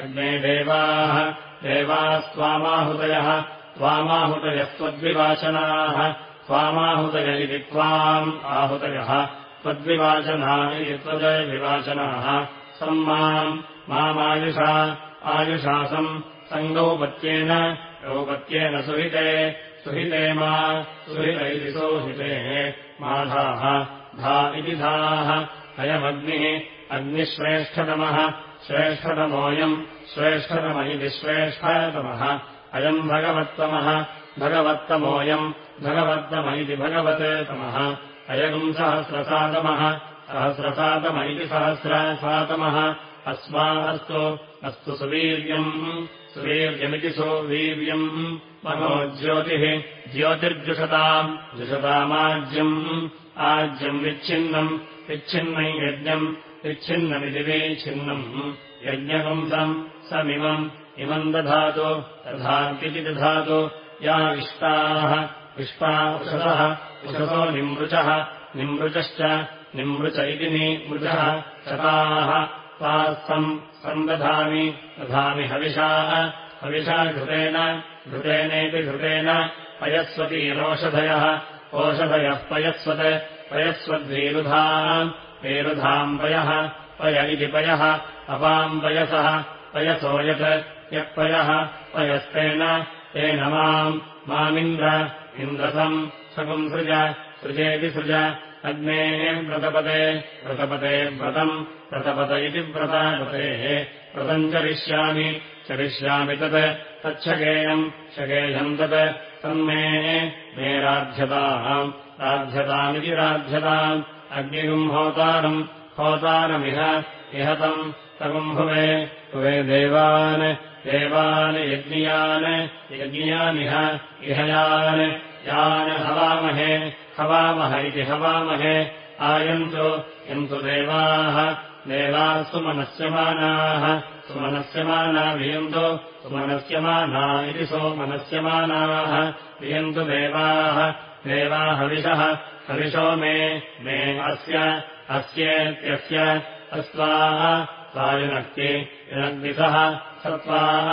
अग्ने देवाः देवास्त्वामाहुतयः त्वामाहुतयस्त्वद्विवाचनाः त्वामाहुतय इति त्वाम् आहुतयः त्वद्विवाचना इति त्वद्विवाचनाः सम्माम् मामायुषा आयुषासम् सङ्गौपत्येन गौपत्येन सुहिते सुहिते मा सुहित इति सोहिते माधाः धा इति धाः। अयमग्निः अग्निश्रेष्ठतमः। श्रेष्ठतमोऽयम् श्रेष्ठतम इति श्रेष्ठतमः अयम् भगवत्तमः। भगवत्तमोऽयम् भगवत्तम इति भगवततमः अयम् सहस्रसातमः। सहस्रसातम इति सहस्रसातमः। अस्मास्तु अस्तु सुवीर्यम्। सुवीर्यमिति सुवीर्यम्। मनो ज्योतिः ज्योतिर्जुषताम्। जुषतामाज्यम् आज्यम् विच्छिन्नम् विच्छिन्नम् यज्ञम् विच्छिन्नमिति विच्छिन्नम् यज्ञपुंसम् समिमम् इमम् दधातु दधान्ति दधातु। या इष्टाः इष्टा उषसः उषसो निमृचः निमृचश्च निमृच इति निमृचः शताः। तास्तम् सन्दधामि दधामि हविषाः हविषा घृतेन घृतेनेति घृतेन पयस्वतीरोषधयः ओषधयः पयस्वत् पयस्वद्वीरुधाम् वेरुधाम् पयः पय इति पयः अपाम् पयसः पयसो यत् यःपयः पयस्तेन तेन माम् मामिन्द्र इन्द्रसम् सपुंसृज सृजेति सृज अग्ने व्रतपते व्रतम् व्रतपत इति व्रतापतेः व्रतम् चरिष्यामि चरिष्यामि तत्। तच्छकेयम् शकेयम् तत्। तन्मे मे राध्यताम् राध्यतामिति राध्यताम्। अग्निगुम् होतारम्। होतारमिह इह तम् तगुम्भुवे भुवे देवान्। देवान् यज्ञियान्। यज्ञियानिह इहयान्। यान् हवामहे। हवामह इति हवामहे। आयन्तु। यन्तु देवाः देवाः सुमनस्यमानाः सुमनस्यमाना वियन्तु सुमनस्यमाना इति सोमनस्यमानाः। वियन्तु देवाः देवा हविषः हविषो मे मे अस्य अस्येत्यस्य अस्त्वाः स्वायुनक्ति युनग्निसः सत्त्वाः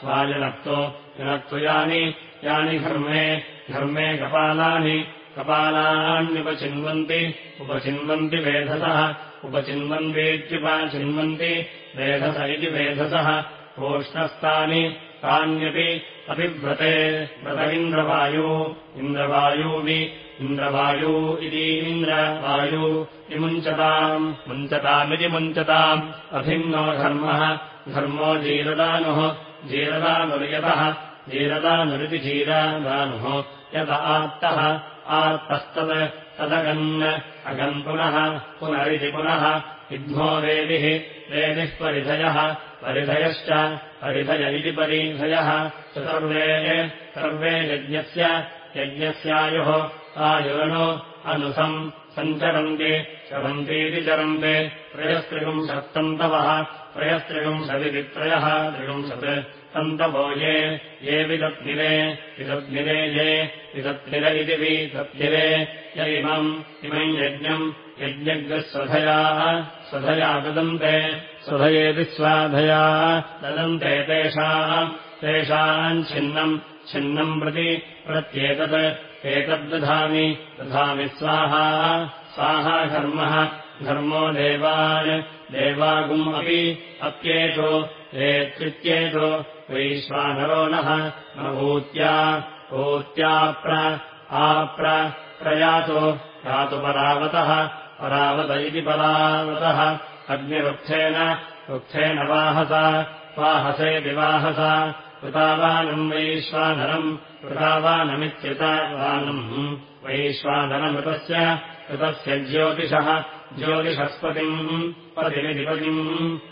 स्वायुनक्तो युनक्तु यानि यानि धर्मे धर्मे कपालानि कपालान्युपचिन्वन्ति उपचिन्वन्ति वेधसः उपचिन्वन्तीत्युपचिन्वन्ति वेधस इति वेधसः ओष्णस्तानि तान्यपि अपि व्रते इन्द्रवायु इन्द्रवायूवि इन्द्रवायू इतीन्द्रवायु विमुञ्चताम् मुञ्चतामिति मुञ्चताम्। अभिन्नो धर्मः धर्मो जीरदानुः जीरदानुर्यतः जीरदानुरिति जीरदानुः। यत आत्तः आत्तस्तत् तदगन् अगन् पुनः पुनरिति पुनः विद्मो वेदिः वेदिः परिधयः परिधयश्च परिधय इति परिधयः। सर्वे सर्वे यज्ञस्य यज्ञस्यायुः आयुनो अनुसम् सञ्चरन्ति चरन्तीति चरन्ते। त्रयस्त्रिगुंशत्तन्तवः त्रयस्त्रिगुंशदित्रयः त्रिगुंशत् तन्तवो ये विदग्निरे विदग्निरे ये विदग्निर इति विदग्निरे य इमम् इमम् यज्ञम् यज्ञग्रस्वधयाः स्वधया ददन्ते स्वधयेति स्वाधया ददन्ते तेषाम् तेषाम् छिन्नम् छिन्नम् प्रति प्रत्येतत् एतद्दधामि दधामि स्वाहा। स्वाहा घर्मः घर्मो देवान् देवागुम् अपि अप्येतो एत्युत्येतो वैश्वानरो नः न भूत्या भूत्याप्र आप्र प्रयातो यातु परावतः परावत इति परावतः अग्निरुक्थेन रुक्थेन वाहसा वाहसे विवाहसा कृतावानम् वैश्वानरम् कृतावानमित्युतावानम् वैश्वानरमृतस्य कृतस्य ज्योतिषः ज्योतिषस्पतिम् पतिमिधिपतिम्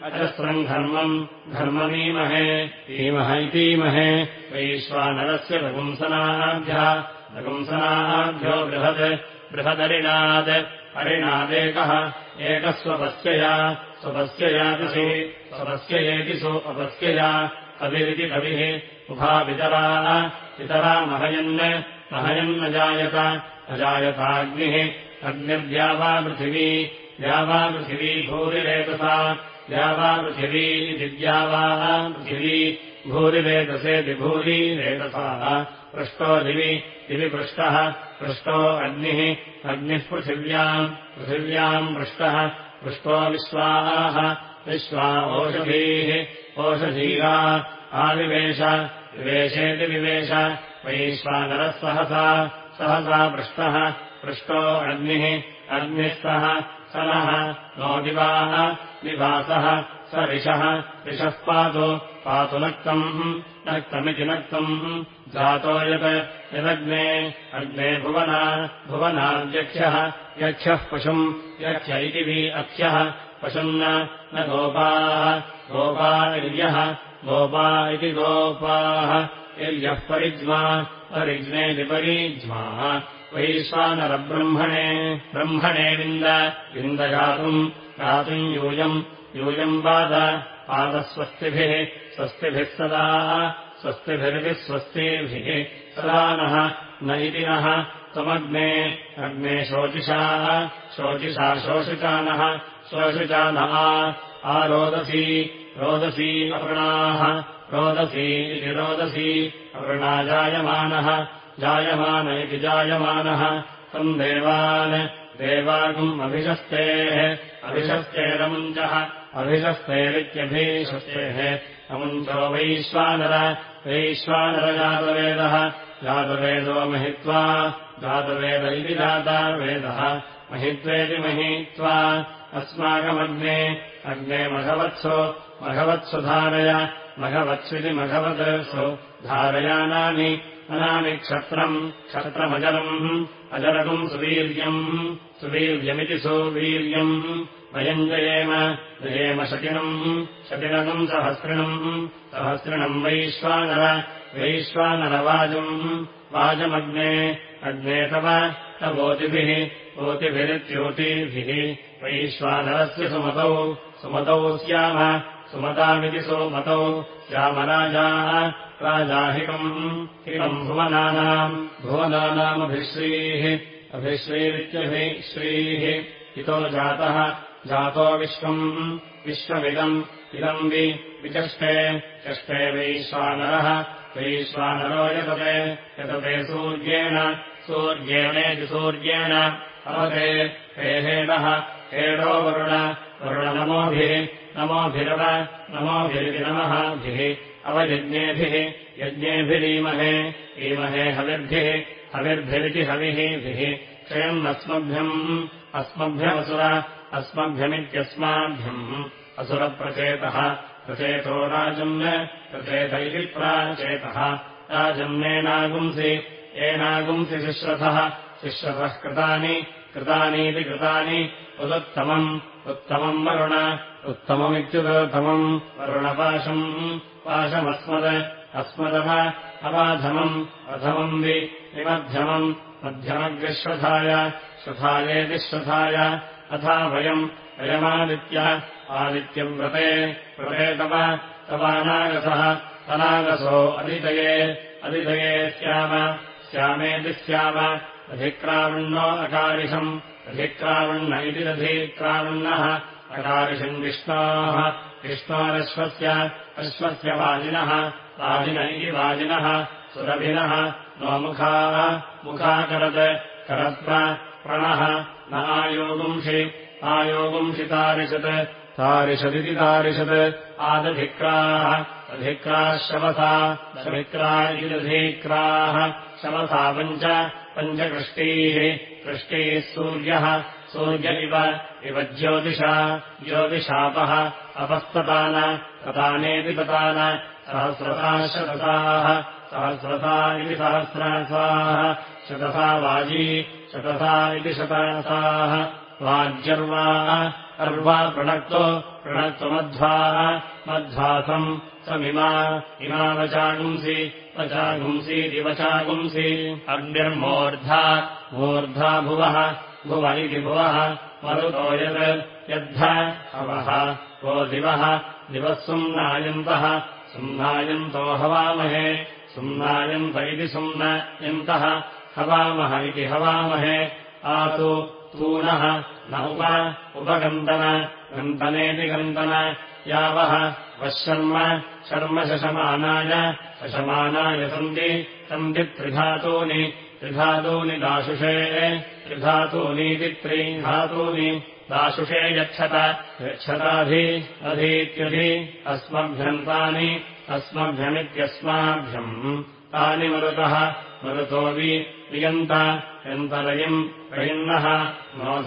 अजस्रम् धर्मम् धर्ममीमहे ईमह इतीमहे वैश्वानरस्य लघुंसनाभ्यः लघुंसनाभ्यो बृहत् बृहदरिणात् अरिणादेकः एकः स्वपस्यया स्वपस्ययातिषु स्वपस्ययेतिषु अपस्यया कविरिति कविः उभापितरा पितरा महयन् महयन्नजायत अजायताग्निः अग्निर्द्यावापृथिवी द्यावापृथिवी भूरिरेतसा द्यावापृथिवी इति द्यावापृथिवी भूरिरेतसेति भूरिरेतसाः पृष्टो दिवि दिवि पृष्टः पृष्टो अग्निः अग्निः पृथिव्याम् पृथिव्याम् पृष्टः पृष्टो विश्वाः विश्वा ओषधीः ओषधीरा आविवेश विवेशेति विवेश वैश्वानरः सहसा सहसा पृष्टः पृष्टो अग्निः अग्निः सः स नः दिवाः निवासः स ऋषः ऋषः पातु पातु नक्तम् नक्तमिति नक्तम् जातो यत् यदग्ने अग्ने भुवना भुवनाद्यख्यः यक्षः पशुम् यक्ष इति वि अख्यः पशुम् न गोपाः गोपा इर्यः गोपा इति गोपाः इर्यः परिज्मा परिज्मेति परिज्माः वैश्वानरब्रह्मणे ब्रह्मणे विन्द विन्दयातुम् गातुम् यूयम् यूयम् पाद पादस्वस्तिभिः स्वस्तिभिः सदा स्वस्तिभिरिति स्वस्तिभिः सदा नः न इति नः त्वमग्ने अग्ने शोचिषाः शोचिषा शोषिचानः शोषिचानः आरोदसी रोदसी अवृणाः रोदसी इति रोदसी अवृणा जायमानः जायमान इति जायमानः। तम् देवान् देवागुम् अभिशस्तेः। अभिशस्तेरमुञ्चः। अभिशस्तेरित्यभिशस्तेः। अमुञ्चो वैश्वानर। वैश्वानरजातवेदः। जातवेदो महित्वा। जातवेद इति जातावेदः महित्वेति महित्वा। अस्माकमग्ने। अग्ने मघवत्सु। मघवत्सु धारय। मघवत्स्विति मघवत्सु धारयानानि अनानि क्षत्रम् क्षत्रमजलम् अजलकम् सुवीर्यम् सुवीर्यमिति सुवीर्यम् वयम् जयेम जयेम शतिनम् शतिनकम् सहस्रिणम् सहस्रिणम् वैश्वानर वैश्वानरवाजम् वाजमग्ने अग्ने तव तवोतिभिः ओतिभिरित्योतिभिः वैश्वानरस्य सुमतौ सुमतौ स्याम सुमतौ श्यामराजाः राजाहिकम् हिकम् भुवनानाम् भुवनानामभिश्रीः अभिश्रीरित्यभिश्रीः हितो जातः जातो विश्वम् विश्वमिदम् इदम् विचष्टे चष्टे वैश्वानरः वैश्वानरो यतते यतते सूर्येण सूर्येणेति सूर्येण अवते हेहेणः हेडो वरुण वरुणनमोभिः नमोभिरव नमोभिरिति नमःभिः अवयज्ञेभिः यज्ञेभिरीमहे ईमहे हविर्भिः हविर्भिरिति हविःभिः क्षयम् अस्मभ्यम् अस्मभ्यमसुर अस्मभ्यमित्यस्माभ्यम् असुरप्रचेतः प्रचेतो राजम्य प्रचेत इति प्राचेतः राजम्येनागुंसि येनागुंसि शिश्रथः शिश्रथः कृतानि कृतानीति कृतानि उदुत्तमम् उत्तमम् वरुण। उत्तममित्युदोत्तमम् वरुणपाशम्। पाशमस्मद। अस्मदव अवाधमम्। अधमम् वि विमध्यमम् मध्यमग्रश्वथाय श्वथायेति श्वथाय अथा वयम्। अयमादित्य आदित्यम् व्रते। व्रते तव। तवानागसः। अनागसो अदितये अदितये स्याम स्यामेति स्याम अधिक्रावण्णो अकारिषम् अधिक्रावण्ण इति दधिक्रावण्णः अकारिषम् विष्णोः विष्णोरश्वस्य अश्वस्य वाजिनः। वाजिन इति वाजिनः। सुरभिनः। नो मुखाः मुखाकरत् करत्प्र प्रणः। न आयोगुंषि। आयोगुंषितारिषत् तारिषदिति तारिषत्। आदधिक्राः। अधिक्राः शवसा। दधिक्रा इति दधिक्राः शवसा पञ्च पञ्चकृष्टीः कृष्टीः सूर्यः। सूर्य इव इव ज्योतिषा। ज्योतिषापः अपस्ततान ततानेति ततान सहस्रताः शतसाः सहस्रता इति सहस्रसाः शतसा वाजी शतसा इति शतसाः वाज्यर्वा। अर्वा प्रणक्तो प्रणक्तुमध्वाः मध्वासम् समिमा इमा वचागुंसि वचागुंसीति वचागुंसि अग्निर्मूर्धा मूर्धा भुवः भुव इति भुवः मरुतो यत् यद्ध हवः वो दिवः दिवः सुम्नायन्तः सुम्नायन्तो हवामहे सुम्नायन्त इति सुम्नयन्तः हवामः इति हवामहे आतु तूनः न उप उपगन्तन गन्तनेति गन्तन यावः वः शर्म शशमानाय शशमानाय सन्ति सन्ति त्रिधातूनि त्रिधातूनि दाशुषे त्रिधातूनीति त्रिधातूनि दाशुषे यच्छत यच्छताधि अधीत्यधि अस्मभ्यन्तानि अस्मभ्यमित्यस्माभ्यम्। तानि मरुतः मरुतो वि वियन्त यन्तरयिम् रयिन्नः नो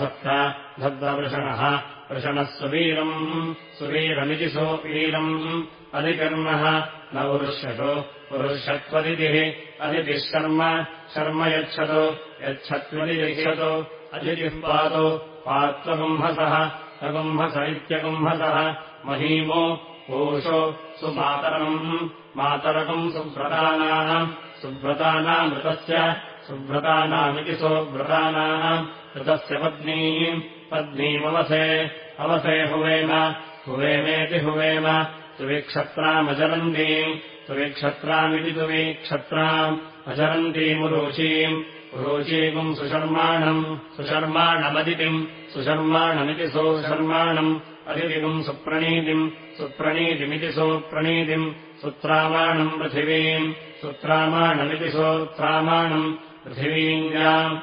धद्दवृषणः वृषणः सुवीरम्। सुवीरमिति सुवीरम् अधिकर्मः न उरुष्यतु। पुरुष्यत्वदितिः अदितिः शर्म। यच्छतु। यच्छत्वदितिष्यतु। अदितिः पातु। पात्वगुम्भसः अगुम्भस इत्यगुम्भसः महीमो। पूषो। सुमातरम्। मातरकम् सुव्रतानाम्। सुव्रतानामृतस्य सुव्रतानामिति सुव्रतानाम्। ऋतस्य पत्नीम् पत्नीमवसे अवसे हुवेम हुवेमेति हुवेम तुविक्षत्रामचरन्तीम् तुविक्षत्रामिति तुवीक्षत्राम् अचरन्तीमुरुचीम् रुचीकुम् सुशर्माणम् सुशर्माणमदितिम् सुशर्माणमिति सुशर्माणम् अदितिकुम् सुप्रणीतिम् सुप्रणीतिमिति सुप्रणीतिम् सुत्रामाणम् पृथिवीम् सुत्रामाणमिति सोत्रामाणम् पृथिवीञ्जाम्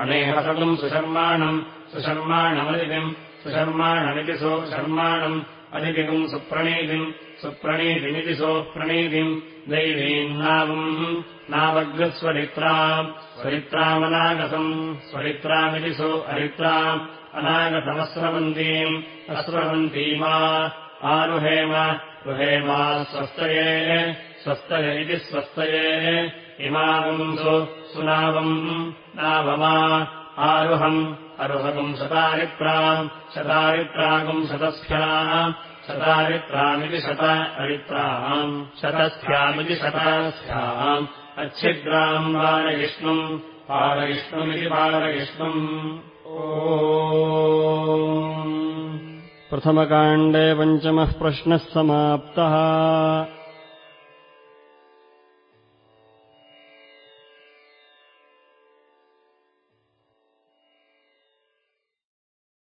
अनेहसकम् सुशर्माणम् सुशर्माणमदितिम् सुशर्माणमिति सुशर्माणम् अदितिकुम् सुप्रणीतिम् सुप्रणीतिमिति सोप्रणीतिम् दैवीम् नावम् नावग्रस्वरित्राम् स्वरित्रामनागतम् स्वरित्रामिति सो अरित्राम् अनागतमस्रवन्तीम् अस्रवन्तीमा आरुहेम रुहेमा स्वस्तये स्वस्तय इति स्वस्तये इमागुंसु सुनावम् नावमा आरुहम् अरुहकम् शतारित्राम् शतारित्रागुम् शतस्याम् शतारित्रामिति शत अरित्राम् शतस्यामिति शतास्याम् अच्छिद्राम् बालविष्णुम् पालविष्णुमिति बालविष्णुम् प्रथमकाण्डे पञ्चमः प्रश्नः समाप्तः